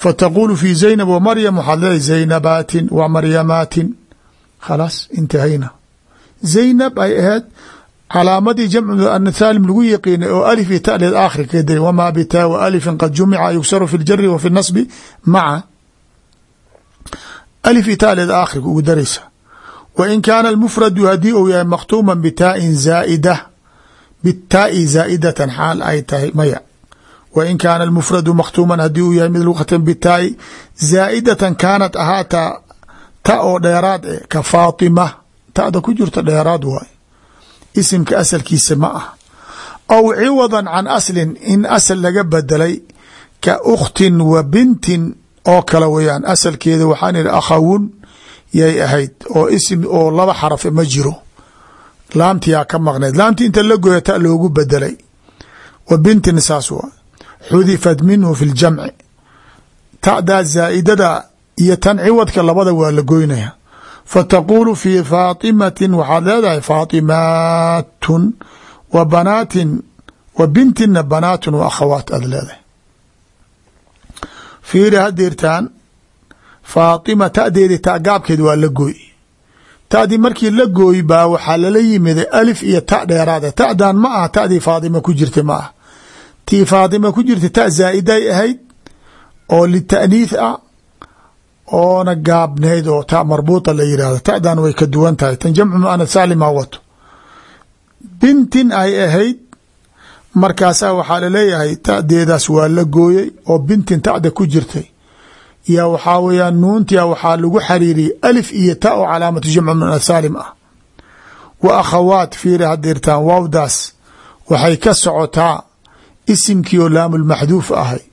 [SPEAKER 1] fataqulu fi zaynab wa maryam waxaad leedahay zaynabaatin wa maryamaatin khalaas intahayna zaynab ay ahayd calaamadii jamcu muanath saalim lagu yaqiinay oo alif iyo ta leed aakhirka ka day wamaa bitaa wa alifin qad jumica yugsaru fi ljari wa fi nasbi maca alif iyo ta leed aakhirka ugu daraysa wa in kaana almufradu haddii uu yahay makhtuuma bitaain zaa'ida bitaa'i zaa'idatan xaal ay tahay maya wa in kaana almufradu makhtuuman haddii uu yahay mid lagu khatam bitaa'i zaa'idatan kaanat ahaataa ta oo dheeraad eh ka faatima. Ta'da ku jirta dheeraad waay. Isimka asalkiisa ma ah. Aw ciwadan can aslin in asal laga bedelay ka ukhtin wa bintin oo kale weyaan asalkeeda waxaan ihi akhawun yay ahayd. Oo isim oo laba xaraf ma jiro. Laamtiyaa ka maqneed laamtii inta la goya ta loogu bedelay wa bintin saas waa xudifat minhu fi ljamci ta'daa zaa'idada iyo tan ciwadka labada waa la goynaya. Fataquulu fi faatimatin waxaad leedahay faatimaatun wa banaatin wa bintina banaatun wa akhawaat aad leedahay. Fiiri hadeertaan faatima ta'deedi ta gaabkeed waa la gooy. Ta'dii markii la gooy baa waxaa lala yimiday alif iyo ta dheeraada. Ta'dan ma aha ta'dii faatima ku jirta ma ah tii faatima ku jirta ta zaa'iday ahayd oo lita'niith ah oona gaabnayd oo ta marbuuta la yidhahdo ta'dan way ka duwan tahay. Tan jamcu muanad saalima wato. Bintin ay ahayd markaasaa waxaa la leeyahay ta'deedaas waa la gooyey oo bintin ta'da ku jirtay. Yaa waxaa weyaan nuuntia waxaa lagu xariiriyey alif iyo ta oo calaamatu jamcu muanad saalim ah. Wa akhawaat fiiri hadirtaan waawdaas waxay ka socotaa isimkii oo laamulmaxduuf ahay.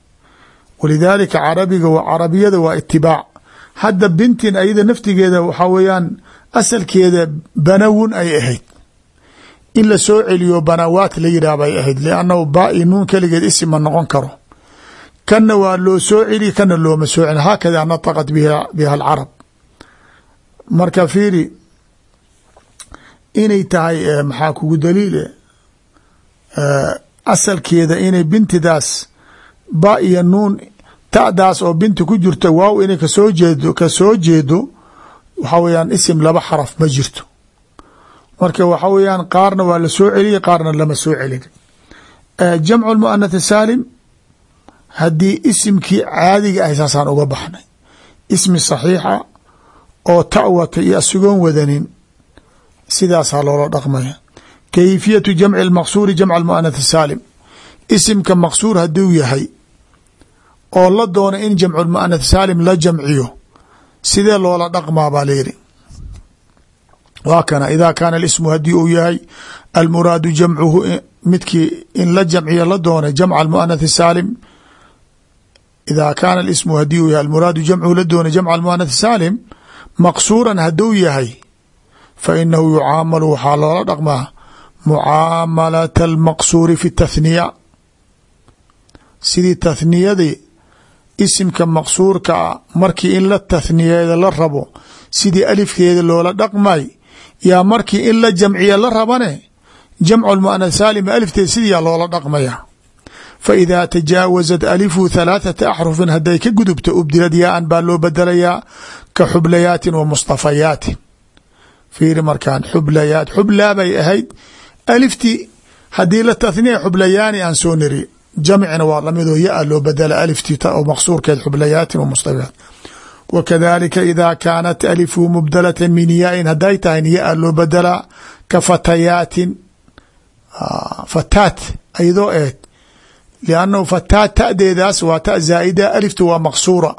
[SPEAKER 1] Walidaalika carabiga carabiyada waa itibaac hadda bintin ayada naftigeeda waxaa weeyaan asalkeeda banawun ay ahayd. In la soo celiyo banawaat la yidhah bay ahayd liannahu baa-i nuun keligeed isim ma noqon karo. Kanna waa loo soo celi kana looma soo celi. Haakada nataqat biha alcarab marka fiiri inay tahay maxaa kugu daliile asalkeeda inay bintidaas ba iyo nuun ta'daas oo binti ku jirta waaw inay ka soo jeedo ka soo jeedo waxaa weyaan isim laba xaraf ma jirto. Marka waxa weyaan qaarna waa la soo celiyey qaarna lama soo celin. Jamcu muanath saalim haddii isimkii caadiga ahay saasaan uga baxnay ismi saxiixa oo ta wata iyo asigoon wadanin sidaasaa loola dhaqmaya. Kayfiyatu jamci اlmaqsuuri jamc almuanath saalim isimka maqsuur hadduu yahay oo la doono in jamcu muanath saalim la jamciyo sidee loola dhaqmaa baa layidhi waa kana ida kaana ismu haddii uu yahay almuraadu jamcuhu midkii in la jamciyo la doonay jamca muanath saalim. Ida kaana ismu haddii uu yahay almuraadu jamcuhu la doonay jamca muanath saalim maqsuuran hadduu yahay fa inahu yucaamalu waxaa loola dhaqmaa mucaamalata almaqsuuri fi tathniya. Sidii tathniyadii isimka maqsuurka a markii in la tathniyeeda la rabo sidii alifkeeda loola dhaqmay yaa markii in la jamciya la rabane jamcu muanath saalim alifteed sidiyaa loola dhaqmaya. Fa idaa tajaawasat alifu halaathata axrufin hadday ka gudubto ubdilad yaa-an baa loo bedelayaa ka xublayaatin wa mustafayaatin. Fiiri markaan xublayaat xublaa bay ahayd. Aliftii haddii la tathniya xublayaani aan soo niri jamcina waa lamidoo ya-a loo bedela aliftii oo maqsuurkeed xublayaatin wa mustafayaat wa kadalika ida kaanat alifu mubdalatan min yaa-in hadday tahay ya-a loo bedelaa ka fatayaatin fataat ayadoo eed liannahu fataat ta'deedaas waa ta zaa'ida aliftu waa maqsuura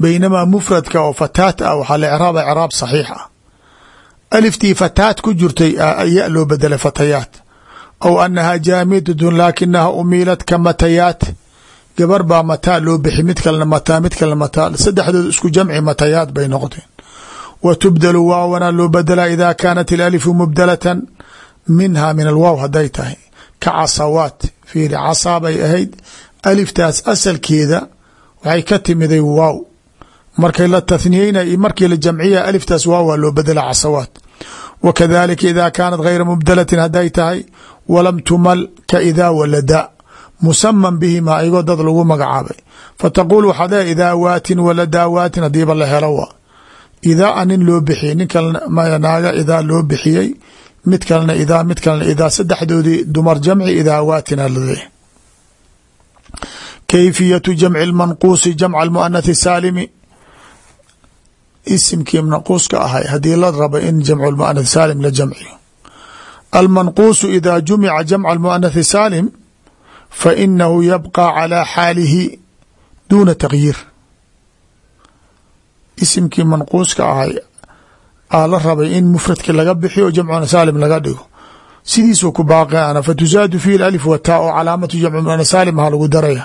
[SPEAKER 1] baynamaa mufradka oo fataat ah waxaa la craaba craab saxiix ah aliftii fataat ku jirtay ya loo bedelay fatayaat aw anahaa jaamidatun laakinaha umiilat ka matayaat gabar baa mataa loo bixi mid kalena mataa mid kalena mataa saddexdood isku jamci matayaat bay noqoteen wa tubdalu waawana loo bedelaa ida kaanat ilalifu mubdalatan minha min alwaaw hadday tahay ka casawaat fiiri casaa bay ahayd aliftaas asalkeeda waxay ka timiday waaw markay la tathniyeyna iyo markii la loo bedela casawaat wa kadalika ida kaanat gayra mubdalatin hadday tahay walam tumal ka idaa walada musaman bihima ayagoo dad lagu magacaabay fataquul waxaad leeay idaa waatin waladaa waatin hadiiba la helo wa idaa a nin loo bixiyey nin kalena naaga idaa loo bixiyey mid kalena idaa mid kalena idaa saddexdoodii dumar jamci idaa waatina laleeyahy kayfiyatu jamci lmanquusi jamca almuanathi saalimi isimkii manquuska ahay haddii la rabo in jamcu lmuanath saalim la jamciyo. Almanquusu ida jumica jamca almuanathi saalim fa inahu yabqa calaa xaalihi duuna takyiir isimkii manquuska ahay aa la rabay in mufradki laga bixiyo jamcu saalim laga dhigo. Sidiisuu ku baaqana fatuzaadu fihi alif wataa oo calaamatu jamcu muana saalim ha lagu daraya.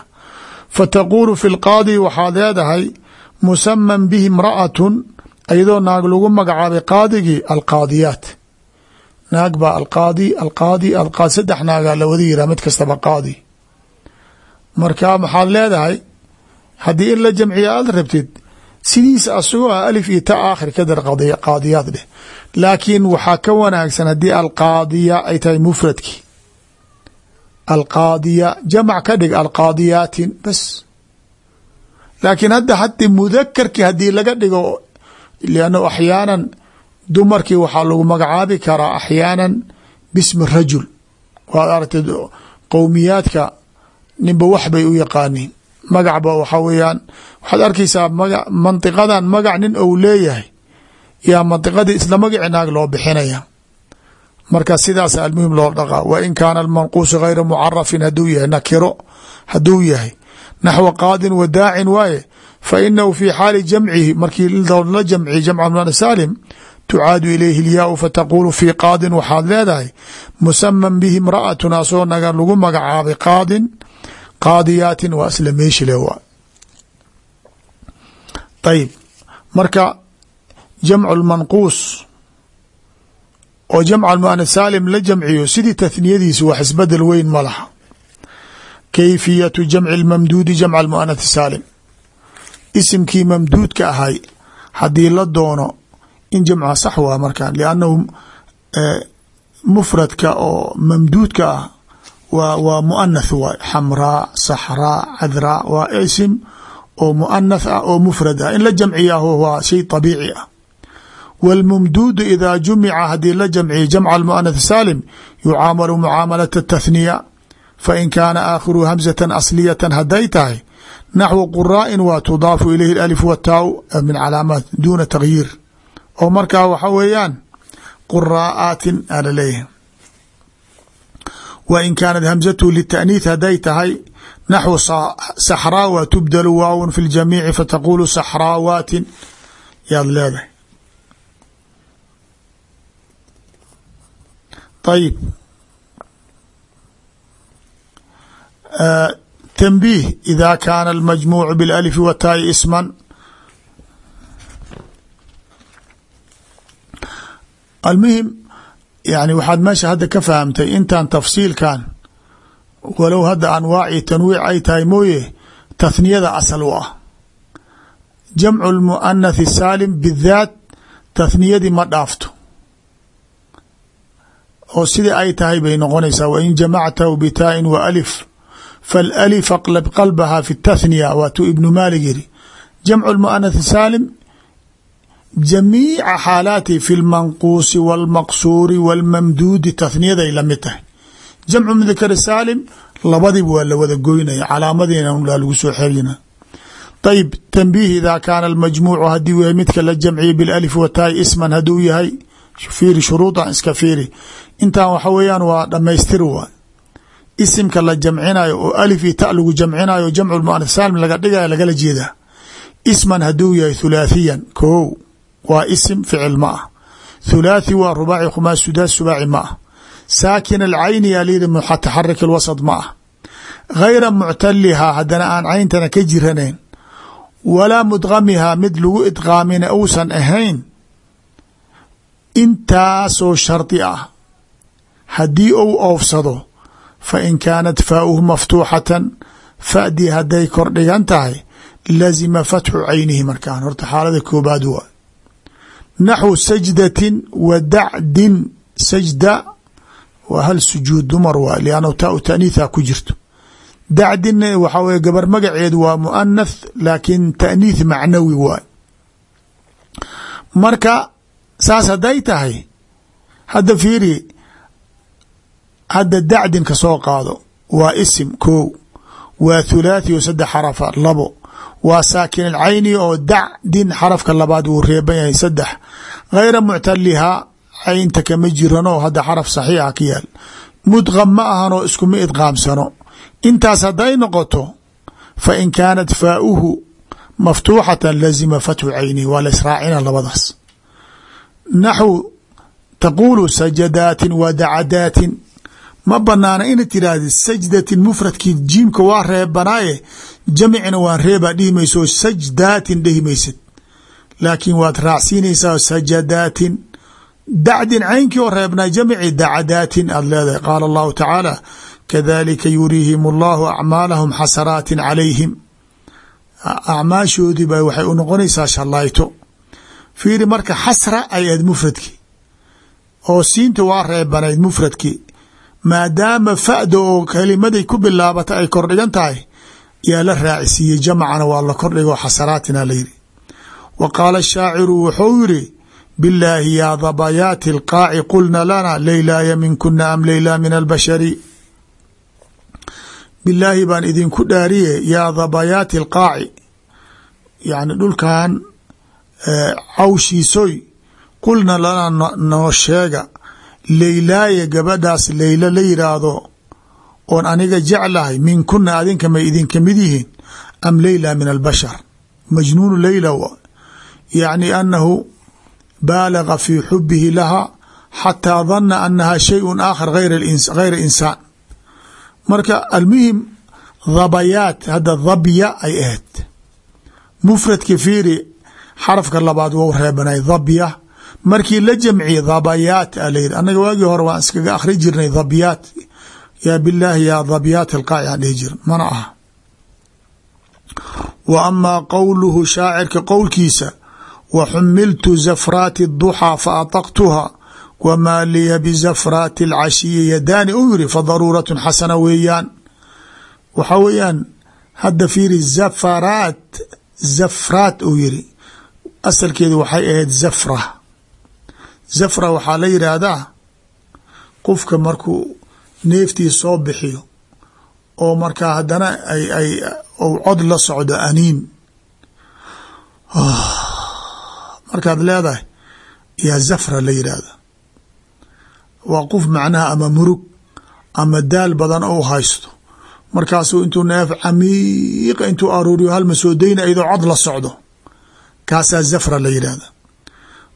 [SPEAKER 1] Fataquulu fi lqaadi waxaad leedahay musaman bihi imra'atun iyadoo naag lagu magacaabay qaadigii alqaadiyaat. Naag baa alqaadi alqaadi alqaadi. Saddex naagaa lawada yiraa mid kastaba qaadi. Marka maxaad leedahay haddii in la jamciya aad rabtid sidiisa asagoo ah alif iyo ta aakhir ka dar qaadiyaad dheh. Laakiin waxaa ka wanaagsan haddii alqaadiya ay tahay mufradki. Alqaadiya jamac ka dhig alqaadiyaatin bas. Laakiin hadda hadi mudakarki haddii laga dhigo liannahu axyaanan dumarkii waxaa lagu magacaabi karaa axyaanan bismi rajul waad aragtay qowmiyaadka ninba wax bay u yaqaaniin magacba waxaa weeyaan waxaad arkaysaa maga mandiqadan magac nin ou leeyahay yaa mandiqadii isla magaci naag loo bixinaya marka sidaas almuhim loo dhaqaa wa in kaana almanquusu gayra mucarafin haduu yahay nakiro haduu yahay naxwa qaadin wa waaye inahu fi xaali jamcihi markii la jamciy jamca man saalim tucaadu ilayhi ilyaau fataquulu fi qaadin waxaad leedahay musaman bihi imra'atun asoo naga lagu magacaabay qaadin qaadiyaatin waa isla meeshile waa. Ayib marka jamcu lmanquus oo jamca muana saalim la jamciyo sidii tathniyadiisi wax isbeddel weyn ma laha. Kayfiyatu jamci lmamduudi jamca muanath saalim isimkii mamduudka ahay haddii la doono in jamca sax waa markan liannahu mufradka oo mamduudka ah waa waa muanath waay xamraa saxraa cadraa waa isim oo muanath ah oo mufrad ah in la jamciyaho waa shay طabiici ah wاlmumduudu ida jumica haddii la jamciya jamca muanath saalim yucaamalu mucaamalaة الtathniya fain kaana aakhiru hamزata asliyatan hadday tahay naxwu quraa'in waa tudaafu ilayhi alif wataaw min calaamaat duuna tagyiir oo markaa waxa weeyaan quraa'aatin aa la leeyahay wa in kaanat hamzatu lita'niith hadday tahay naxwu saxraa waa tubdalu waawun fi ljamiici fataqulu saxraawaatin yaad leedahay ayib تنبيه إذا كان المجموع بالألف والتاء اسما المهم يعني waxaad meesha hadda ka fahamtay intan tafsiilkan walow hadda anwaaci tanwiic ay tahay mooye tathniyada asal u ah jamcu lmuanathi saalim bidaat tathniyadii ma dhaafto oo sidai ay tahay bay noqonaysaa wain jamactahu bitaain wa alif falأlif aqlb qalbaha fi الtathniya waatuu ibnu maalik yiri jamcu lmuanath saalim jamiica xaalaatihi fi lmanquusi wاlmaqsuuri wاlmamduudi tathniyaday lamid tahay jamcu mudakari saalim labadiba waa la wada goynaya calaamadiina la lagu soo xerina ayb tanbiih ida kaana almajmuucu hadii yahay midka la jamciye bilalif wataai isman haduu yahay fiiri shuruudan iska fiiri intan waxa weeyaan waa dhamaystir waay isimka la jamcinayo oo alif ta lagu jamcinayo jamcu muanath saalim laga dhigayo lagala jeedaa. Isman haduu yahay thulaathiyan ko waa isim ficil ma ah. Thulaathi waa rubaaci khumaas sudaas subaaci ma ah. Saakin alcayni yaa layidhi mutaxarik alwasad ma ah. Gayra muctalihaa haddana aan cayntana ka jiranayn walaa mudgamihaa mid lagu idqaamina uusan ahayn intaasoo shardi ah. Haddii uu oofsado fa in kaanat faauhu maftuuxatan fadii hadday kor dhigan tahay lazima fatxu caynihi markaan horta xaalada koobaad waa naxwu sajdatin wa dacdin sajda waa hal sujuud dumar waa liannahu taa taaniitha ku jirto dacdinna waxaa weye gabar magaceedu waa muanath laakiin taaniith macnawi waay marka saas hadday tahay hadda fiiri hadda dacdin ka soo qaado waa isim ko waa thulaathi oo saddex xarafa labo. Waa saakin alcayni oo dacdin xarafka labaad wuu reeban yahay saddex. Gayra muctalihaa caynta kama jirano hadda xaraf saxiixa ka yaal. Mudqam ma ahanoo iskuma idqaamsano. Intaas hadday noqoto fa in kaanat faauhu maftuuxatan lazima fatxu caynihi waa la israacina labadaas. Naxw taquulu sajadaatin wa dacadaatin ma banaana ina tiraahdi sajdatin mufradkii jiimka waa reebanaaye jamicna waan reebaa dhihi mayso sajdaatin dhehi maysad laakiin waad raacsiinaysaa sajadaatin. Dacdin caynkii oo reebnaa jamici dacadaatin aad leedahay. Qaala allahu tacaala kadalika yuriihim allahu acmaalahum xasaraatin calayhim. Acmaashoodii ba waxay u noqonaysaa shallayto fiiri marka xasra ay ahayd mufradkii. Oo siinta waa reebanayd mufradkii maadaama fa'da oo kelimaday ku bilaabata ay kordhigan tahay yaa la raacisiiyey jamcana waa la kordhigo xasaraatina la yidhi. Wa qaala shaaciru wuxuu yidhi bilaahi yaa dabayaati alqaaci qulna lana leylaaya minkuna am leyla min albashari. Bilaahi baan idinku dhaariye yaa dabayaati alqaaci yani dhulkan cawshiisoy qulna lana noo sheega leylaaya gabadhaas leyla la yidhaahdo oon aniga jeclahay minkuna adinka may idinka mid yihiin am leyla min albashar. Majnuunu leyla yacni annahu baalaga fii xubihi laha xataa dana annaha shayun aakhar gayra insaan. Marka almuhim dhabayaat hadda dhabya ay ahayd. Mufradki fiiri xarafka labaad wou reebanay dhabya markii la jamciye dhabayaat a la yidhi annaga waagii hore waan iskaga akhri jirnay dhabyaat yaa bilaahi yaa dhabyaat alqaaci aan dhihi jirin mana aha. Wa amaa qowluhu shaacirka qowlkiisa wa xumiltu zafraati duxaa fa ataqtuha wamaa liya bizafraati alcashiyi yadaani. U yiri fa daruuratun xasana weeyaan. Waxa weeyaan hadda fiiri zafaraat zafraat uu yiri asalkeedu waxay ahayd zafra zafra waxaa la yidhaahdaa qofka markuu neeftii soo bixiyo oo markaa haddana ay ay ou cod la socdo aniin. Markaad leedahay yaa zafra la yidhaahda waa qof macnaha ama murug ama daal badan ou haysto. Markaasuu intuu neef camiiqa intuu aruuriyo halma soo dayna iyadoo cod la socdo. Kaasaa zafra la yidhaahda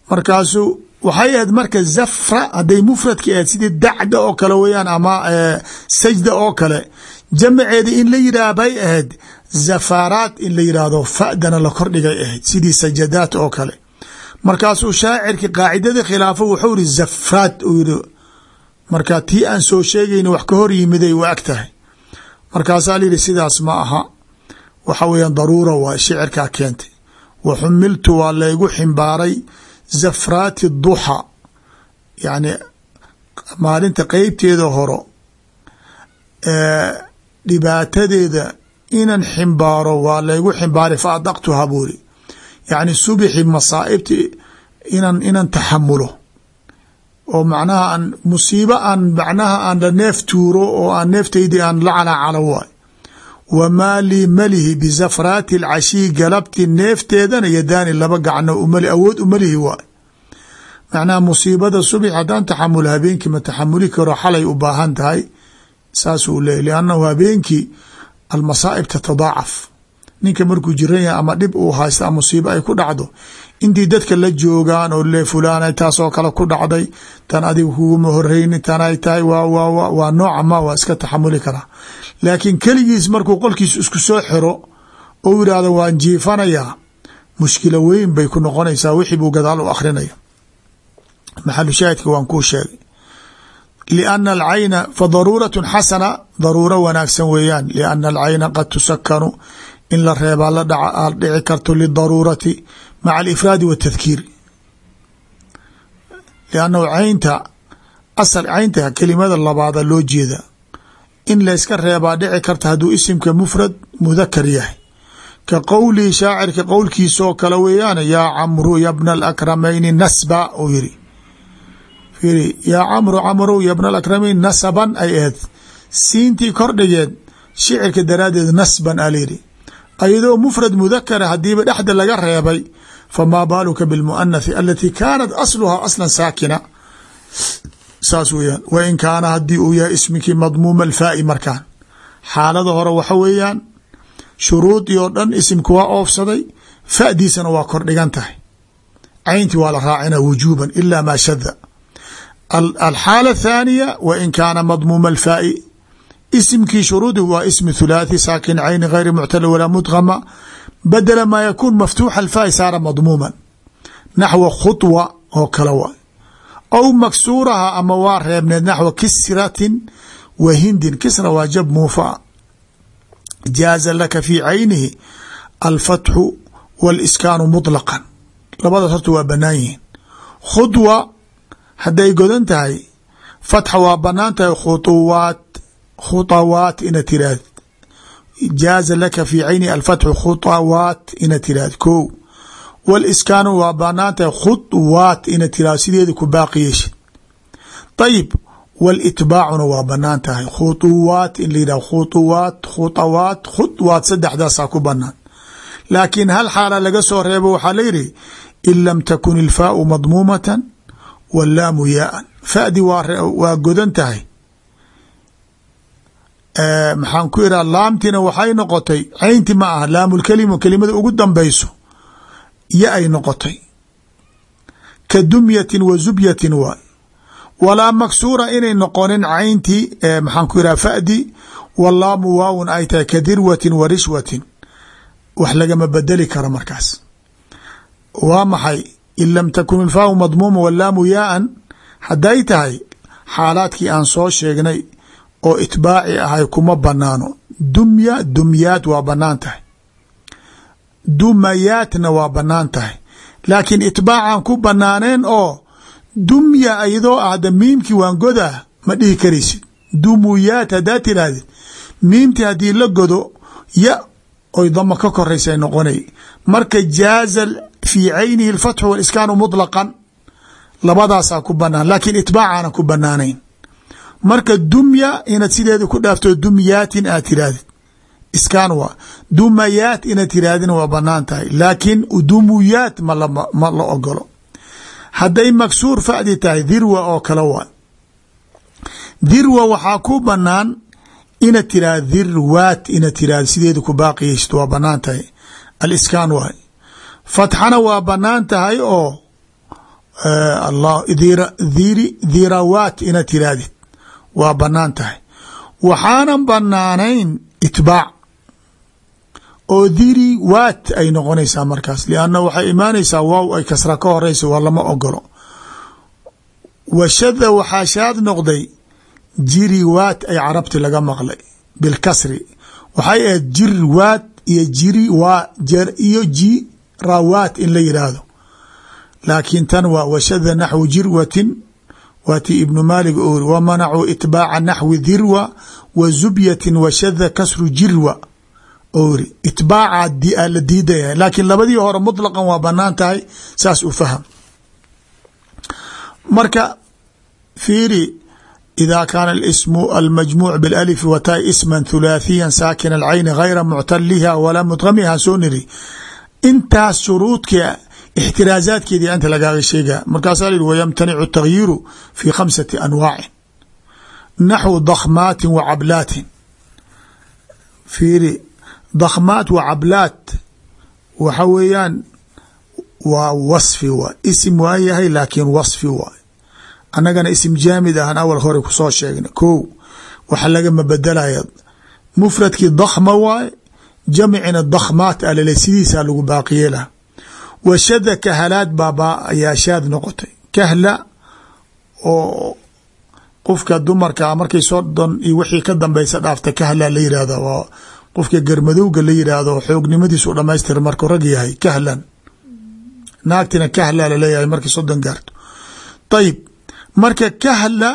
[SPEAKER 1] markaasuu waxay ahayd marka zafra hadday mufradka ahayd sidii dacda oo kale weyaan ama sajda oo kale jamaceeda in la yidhaah bay ahayd zafaaraat in la yidhaahdo fa'dana la kordhigay ahayd sidii sajadaat oo kale. Markaasuu shaacirkii qaacidadii khilaafo wuxuu yihi zafraat uu yihi marka tii aan soo sheegayna wax ka hor yimiday waa ag tahay. Markaasaa la yihi sidaas ma aha. Waxa weeyaan daruura waa shicirkaa keentay. Wa xumiltu waa laygu ximbaaray zafraati duxa yacni maalinta qeybteeda horo dhibaatadeeda inan ximbaaro waa laygu ximbaaray fa adaqtuha buuri. Yacni subixi masaa'ibti inan inan taxamulo oo macnaha aan musiibo aan macnaha aan la neef tuuro oo aan neeftaydii aan la calaacalo waay wamaa malihi bizafraati alcashii galabti neefteedana yadaani laba gacno umali awood umalihi waay macnaha musiibada subix haddaan taxamulo habeenkii ma taxamuli karo xalay u baahan tahay saasuu leeyay liannahu habeenkii almasaa'ib tatadaacaf ninka markuu jiran yahay ama dhib uu haysta ama musiibo ay ku dhacdo intii dadka la joogaan oo le fulaana taasoo kale ku dhacday tan adiga kuguma horeyni tanay tahay waa nooca ma waa iska taxamuli karaa laakiin keligiis markuu qolkiis isku soo xiro ou yidhaahdo waan jiifanayaa mushkilo weyn bay ku noqonaysaa wixii buu gadaal u akrinaya maxalu shaahidka waan kuu sheegay. Liana alcayna fa daruuratun xasana daruuro wanaagsan weeyaan. Liana alcayna qad tusakanu in la reebaa la karto lidaruurati maca alifraadi waاtadkiir liannahu caynta asal caynta kelimada labaada loo jeeda in layska reebaa dhici karta hadduu isimka mufrad mudakar yahay ka qowlihi shaacirka qowlkiisoo kale weeyaan yaa camru ya bna alakramayni nasba uu yiri fiiri yaa camru camrow ya bna alakramayn nasaban ay ahayd siintii kordhigeed shicirka daraaddeed nasban aa layidhi ayadoo mufrad mudakara hadiiba dhexda laga reebay famaa baaluka bilmuanathi alati kaanat asluhaa aslan saakina saas weyaan wa in kaana haddii uu yahay ismikii madmuuma alfaa'i markaan xaalada hore waxa weeyaan shuruudii oo dhan isimka waa oofsaday fa'diisana waa kordhigan tahay cayntii waa la raacina wujuuban ila maa shada alxaala athaaniya wa in kaana madmuuma alfaa'i isimkii shuruudi waa ismi thulaathi saakin cayni gayri muctala walaa mudgama بدل maa yakuun maftuuxa alfaai saara madmuuman. Naxwa khutwa oo kale waay aw maksuuraha ama waa reebneed naxwa kisratin wa hindin. Kisra waa jab muufa. Jaaza laka fii caynihi alfatxu waliskaanu muطlaqan labadaas horta waa banaan yihiin. Khudwa hadday godan tahay fatxa waa bannaan tahay khuwaat khuطawaat ina tiraahdi jaaza laka fii cayni alfatxu khuawaat ina tiraahd ko waliskaanu waa bannaan tahay khuwaat ina tiraahdo sideeda ku baaqi yeeshi ayib walitbaacuna waa bannaan tahay khuuwaat in la yidhah khuuwaat khuawaat khuwaat saddexdaasaa ku banaan laakiin hal xaala laga soo reebo waxaa layidhi in lam takun ilfaau madmuumatan walaamu yaaan fadi waa godan tahay maxaan ku ihaha laamtina waxay noqotay caynti ma aha laamulkelima kelimada ugu dambeyso ya ay noqotay. Ka dumyatin wa zubyatin waay walaa maksuura inay noqonin cayntii maxaan ku ihaha fadi walaamu waawun ay tahay ka dirwatin wa rishwatin wax lagama bedeli karo markaas. Waa maxay? In lam takun ilfaahu madmuuma walaamu yaaan. Hadday tahay xaalaadkii aan soo sheegnay oo itbaaci ahay kuma banaano dumya dumyaat waa bannaan tahay. Dumayaatna waa bannaan tahay. Laakiin itbaacaan ku banaaneen oo dumya iyadoo ahda miimkii waan godaa ma dhihi karaysid. Dumuyaat haddaa tirahdid miimtii haddii la godo ya oy dama ka koraysay noqonay. Marka jaaza fii caynihi alfatxu waliskaanu muطlaqan labadaasaa ku banaan laakiin itbaacaana ku banaanayn marka dumya inaad sideeda ku dhaafto dumyaatin aad tirahdid. Iskaan waa dumayaat inaad tirahdina waa bannaan tahay laakiin dumuyaat ma la ogolo hadday maksuur facdi tahay dirwa oo kale waa. Dirwa waxaa ku banaan inaad tirahd dirwaat inaad tirahd sideeda ku baaqiyeysto waa bannaan tahay. Aliskaan waay fatxana waa bannaan tahay oo dhirawaat inaad tirahdid waa bannaan tahay. Waxaanan banaanayn itbaac oo dhiri waat ay noqonaysaa markaas. Lianna waxay imaanaysaa waaw ay kasra ka horeysa waa lama ogolo washada waxaa shaad noqday jiriwaat ay carabti laga maqlay. Bilkasri waxay ahayd jirwaat iyo jiri waa iyo jirawaat in la yidhaahdo laakiin tan waa washada naxwu jirwatin waa tii ibnu maalig oo iri wa manacuu itbaaca naxwi dirwa wa zubyatin wa shada kasru jirwa. Oo iri itbaaca la diidaya laakiin labadii hore mutlaqan waa bannaan tahay saas u faham. Marka fiiri ida kaana ismu almajmuuc bilalifi watai isman thulaathiya saakina alcayni hayra muctaliha walaa mudqamiha soo niri. Intaas ixtiraazaadkeedii anta lagaaga sheega markaasaa layihi wayamtanicu taghyiru fi khamsati anwaacin naxwu dakhmaati wa cablaatin fiiri dakhmaat wa cablaat waxa weeyaan waa wasfi waay isim waa yahay laakiin wasfi waay annagana isim jaamid ahaan awal hore ku soo sheegna kow waxa lagama bedelaya mufradkii dakhma waaye jamcina dakhmaat alale sidiisaa lagu baaqiyelaha washada kahalaad baabaa ayaa shaad noqotay. Kahla oo qofka dumarkaa markay soddon iyo wixii ka dambeysa dhaafta kahla la yihahda waa qofka garmadowga la yidhaahdo xoognimadiisu dhamaystir markuu rag yahay kahlan. Naagtina kahla la leeyahay markay soddon gaarto. Ayib marka kahla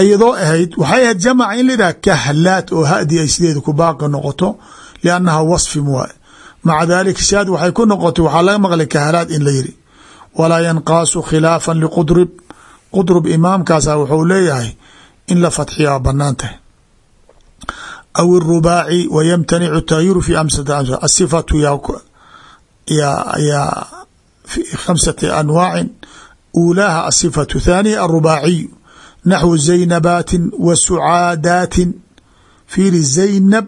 [SPEAKER 1] ayadoo ahayd waxay ahayd jamaca in la yidhaha kahlaat oo hadi ay sideeda ku baaqi noqoto liannaha wasfin waay maca dalika shaad waxay ku noqotay waxaa laga maqlay kahalaad in la yiri walaa yanqaasu khilaafan liqudrib. Qudrub imaamkaasa wuxuu leeyahay in la fatxiyaa bannaan tahay aw irubaaci wa yamtanicu tagyuru fi asifatu yaa fi khamsati anwaacin ulaaha aصifaة thaaniya arubaaciyu naxwu zaynabaatin wa sucaadaatin fiiri zaynab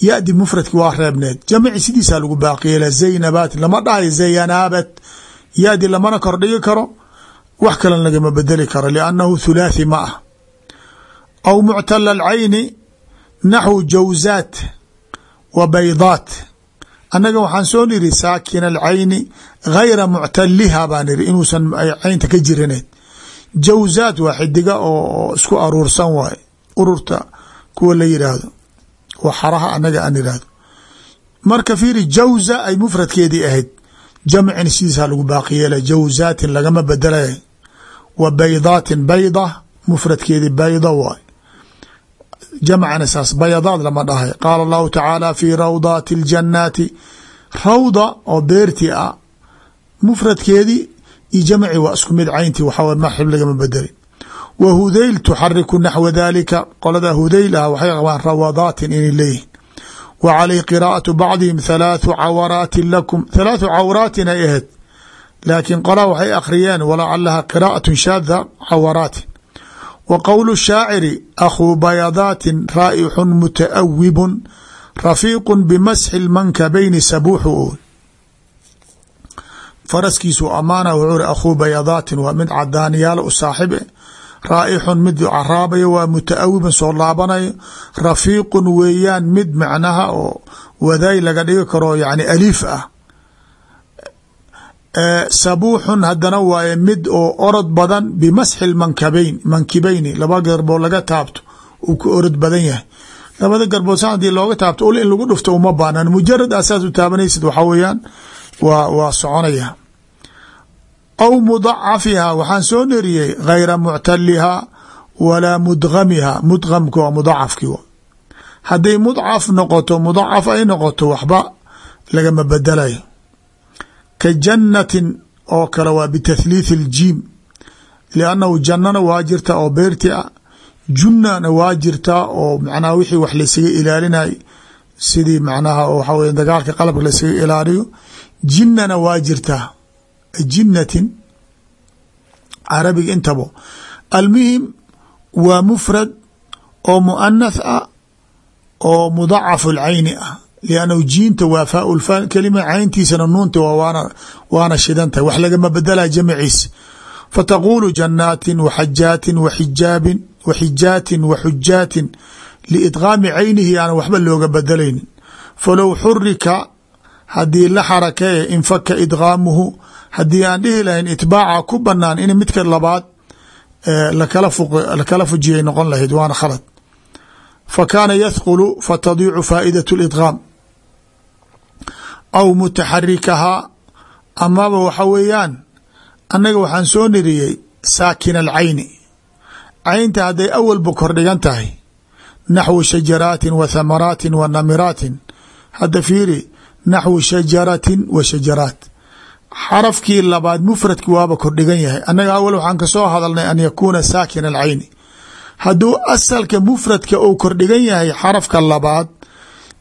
[SPEAKER 1] yadi mufradki waa reebneed. Jamci sidiisaa lagu baaqiyela zaynabaatin lama dhahayo zayanaabat yadi lamana kordhigi karo wax kalena lagama bedeli karo liannahu thulaathi ma ah. Aw muctala alcayni naxwu jawzaat wa baydaat. Annaga waxaan soo niri saakin alcayni gayra muctaliha baan iri inuusan caynta ka jiraneed jawzaat waa xidiga oo isku aruursan waay ururta kuwa la yidhaahdo oo xaraha annaga aan idhaahdo. Marka fiiri jawza ay mufradkeedii ahayd. Jamcin sidiisaa lagu baaqiyeela jawzaatin lagama bedelay wa baydaatin bayda mufradkeedii bayda waay. Jamcana saas bayadaad lama dhahay. Qaala allahu tacaala fi rawdaati اljanaati rawda oo beerti ah mufradkeedii iyo jamci waa isku mid cayntii waxaw maxib lagama bedelin wa hudayl tuxariku naxwa dalika qolada hudayl ah waxay qabaan rawadaatin inay leeyihiin wa calayh qiraa'atu bacdihim thalaathu cawaraati lakum thalaathu cawraatin ay ahayd laakiin qolaa waxay akhriyeen walacalaha qiraa'atu shaada cawaraati wa qowlu shaaciri akhuu bayadaatin raa'ixun mutaawibun rafiiqu bimasxi lmankabayni sabuuxu o faraskiisu amaana wuxuu ri akhuu bayadaatin waa mid cadaaniyaalo u saaxib e raa'ixun mid caraabayo waa mutaawibun soo laabanayo rafiiqun weeyaan mid macnaha oo wadaay laga dhigi karo yani aliif ah. Sabuuxun haddana waaye mid oo orod badan bimasxi lmankabayn mankibeyni laba garbood laga taabto uu ku orod badan yahay. Labada garbood sa haddii looga taabto ul in lagu dhufto uma baanaan mujarad asaas u taabanaysid waxaa weeyaan waa waa soconaya aw mudacafiha waxaan soo neriyey gayra muctaliha walaa mudgamiha mudgamka waa mudacafki hadday mudcaf noqoto mudacaf ay noqoto waxba lagama bedelayo ka jannatin oo kale waa bitathliithi اljiim liannahu jannana waa jirta oo beerti ah. Junnana waa jirtaa oo macnaha wixii wax laysaga ilaalinay sidii macnaha waxa wey dagaalka qalabka laysaga ilaaliyo. Jinnana waa jirtaa jinnatin carabiga intabo. Almuhim waa mufrad oo muanath ah oo mudacafu lcayni ah liannahu jiinta waa faa kelima cayntiisana nuunta waana shidantahay wax lagama bedela jamaciisa fataquulu janaatin waxajaatin waxijaabin waxijaatin waxujaatin liidqaami caynihi aan waxba looga bedelaynin falow xurika haddii la xarakeeye infaka idqaamuhu haddii aan dhihi lahayn itbaaca ku banaan in midka labaad lakala fujiyay noqon lahayd waana khalad. Fa kaana yathqulu fatadiicu faa'idat lidqaam aw mutaxarikahaa amaba waxa weeyaan annaga waxaan soo niriyey saakin alcayni. Caynta hadday awalba kordhigan tahay naxwu shajaraatin wa thamaraatin wa namiraatin hadda fiiri naxwu shajaratin wa shajaraat xarafkii labaad mufradki waaba kordhigan yahay. Annaga awal waxaan ka soo hadalnay an yakuuna saakin alcayni. Hadduu asalka mufradka uu kordhigan yahay xarafka labaad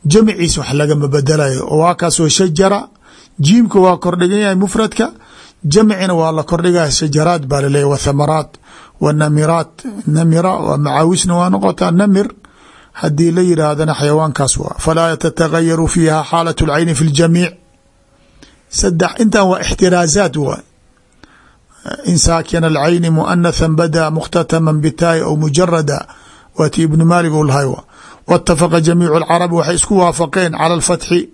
[SPEAKER 1] jamciis wax lagama bedelayo. Waa kaasoo shajara jiimka waa kordhigan yahay mufradka jamcina waa la kordhigaya shajaraat baa laleeyahy wa thamaraat wa namiraat. Namira macaawisna waa noqotaa namir. Haddii la yidhaahdana xayawaankaas waa. Falaa tatagayaru fiiha xaalat اlcayni fi اljamiic saddex intan waa ixtiraazaat waay in saakina alcayni muanathan bada mukhtatama bitaayi aw mujarada waati ibnu maalik u lahay wa wاtafaqa jamiicu اlcarabi waxay isku waafaqeen cala alfatxi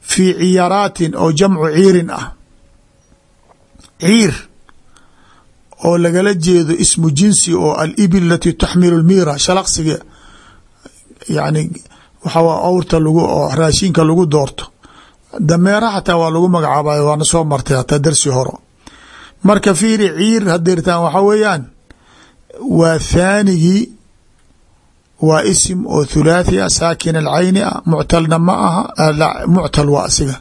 [SPEAKER 1] fii ciyaraatin oo jamcu ciirin ah. Ciir oo lagala jeedo ismu jinsi oo alibil alati taxmilu lmiira shalaqsiga yani waxaa awrta lagu oo raashinka lagu doorto dameera xataa waa lagu magacaabayo waana soo martay hataa darsi horo marka fiiri ciir hadirtaan waxaa weeyaan waa thaanigii waa isim oo thulaathi a saakin alcayni ah muctalna ma aha muctal waa asiga.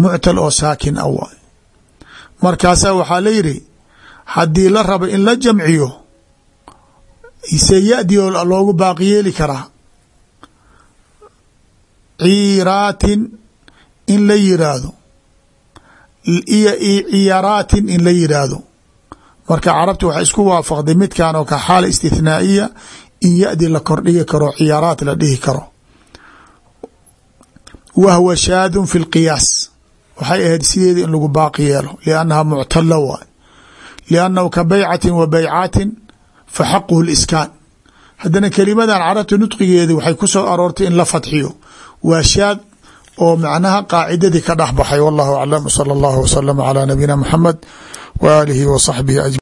[SPEAKER 1] Muctal oo saakin a waay. Markaasaa waxaa la yidhi haddii la rabo in la jamciyo se ya-di oo loogu baaqi yeeli karaa ciiraatin in la yiraahdo. Iyo ciyaraatin in la yiraahdo. Marka carabta waxay isku waafaqday midkan oo ka xaala istithnaa'iya in ya-di la kordhigi karo ciyaaraat la dhihi karo. Wahwa shaadun fi lqiyaas waxay ahayd sideeda in lagu baaqi yeelo. Liannaha muctala waay. Liannahu ka baycatin wa baycaatin fa xaquhu liskaan. Haddana kelimadan carabta nudqigeedi waxay ku soo aroortay in la fadxiyo. Waa shaad oo macnaha qaacidadii ka dhex baxay wallahu aclam sala allahu wasalama calaa nabiyina muxamed wa aalihi wa saxbihi ajmain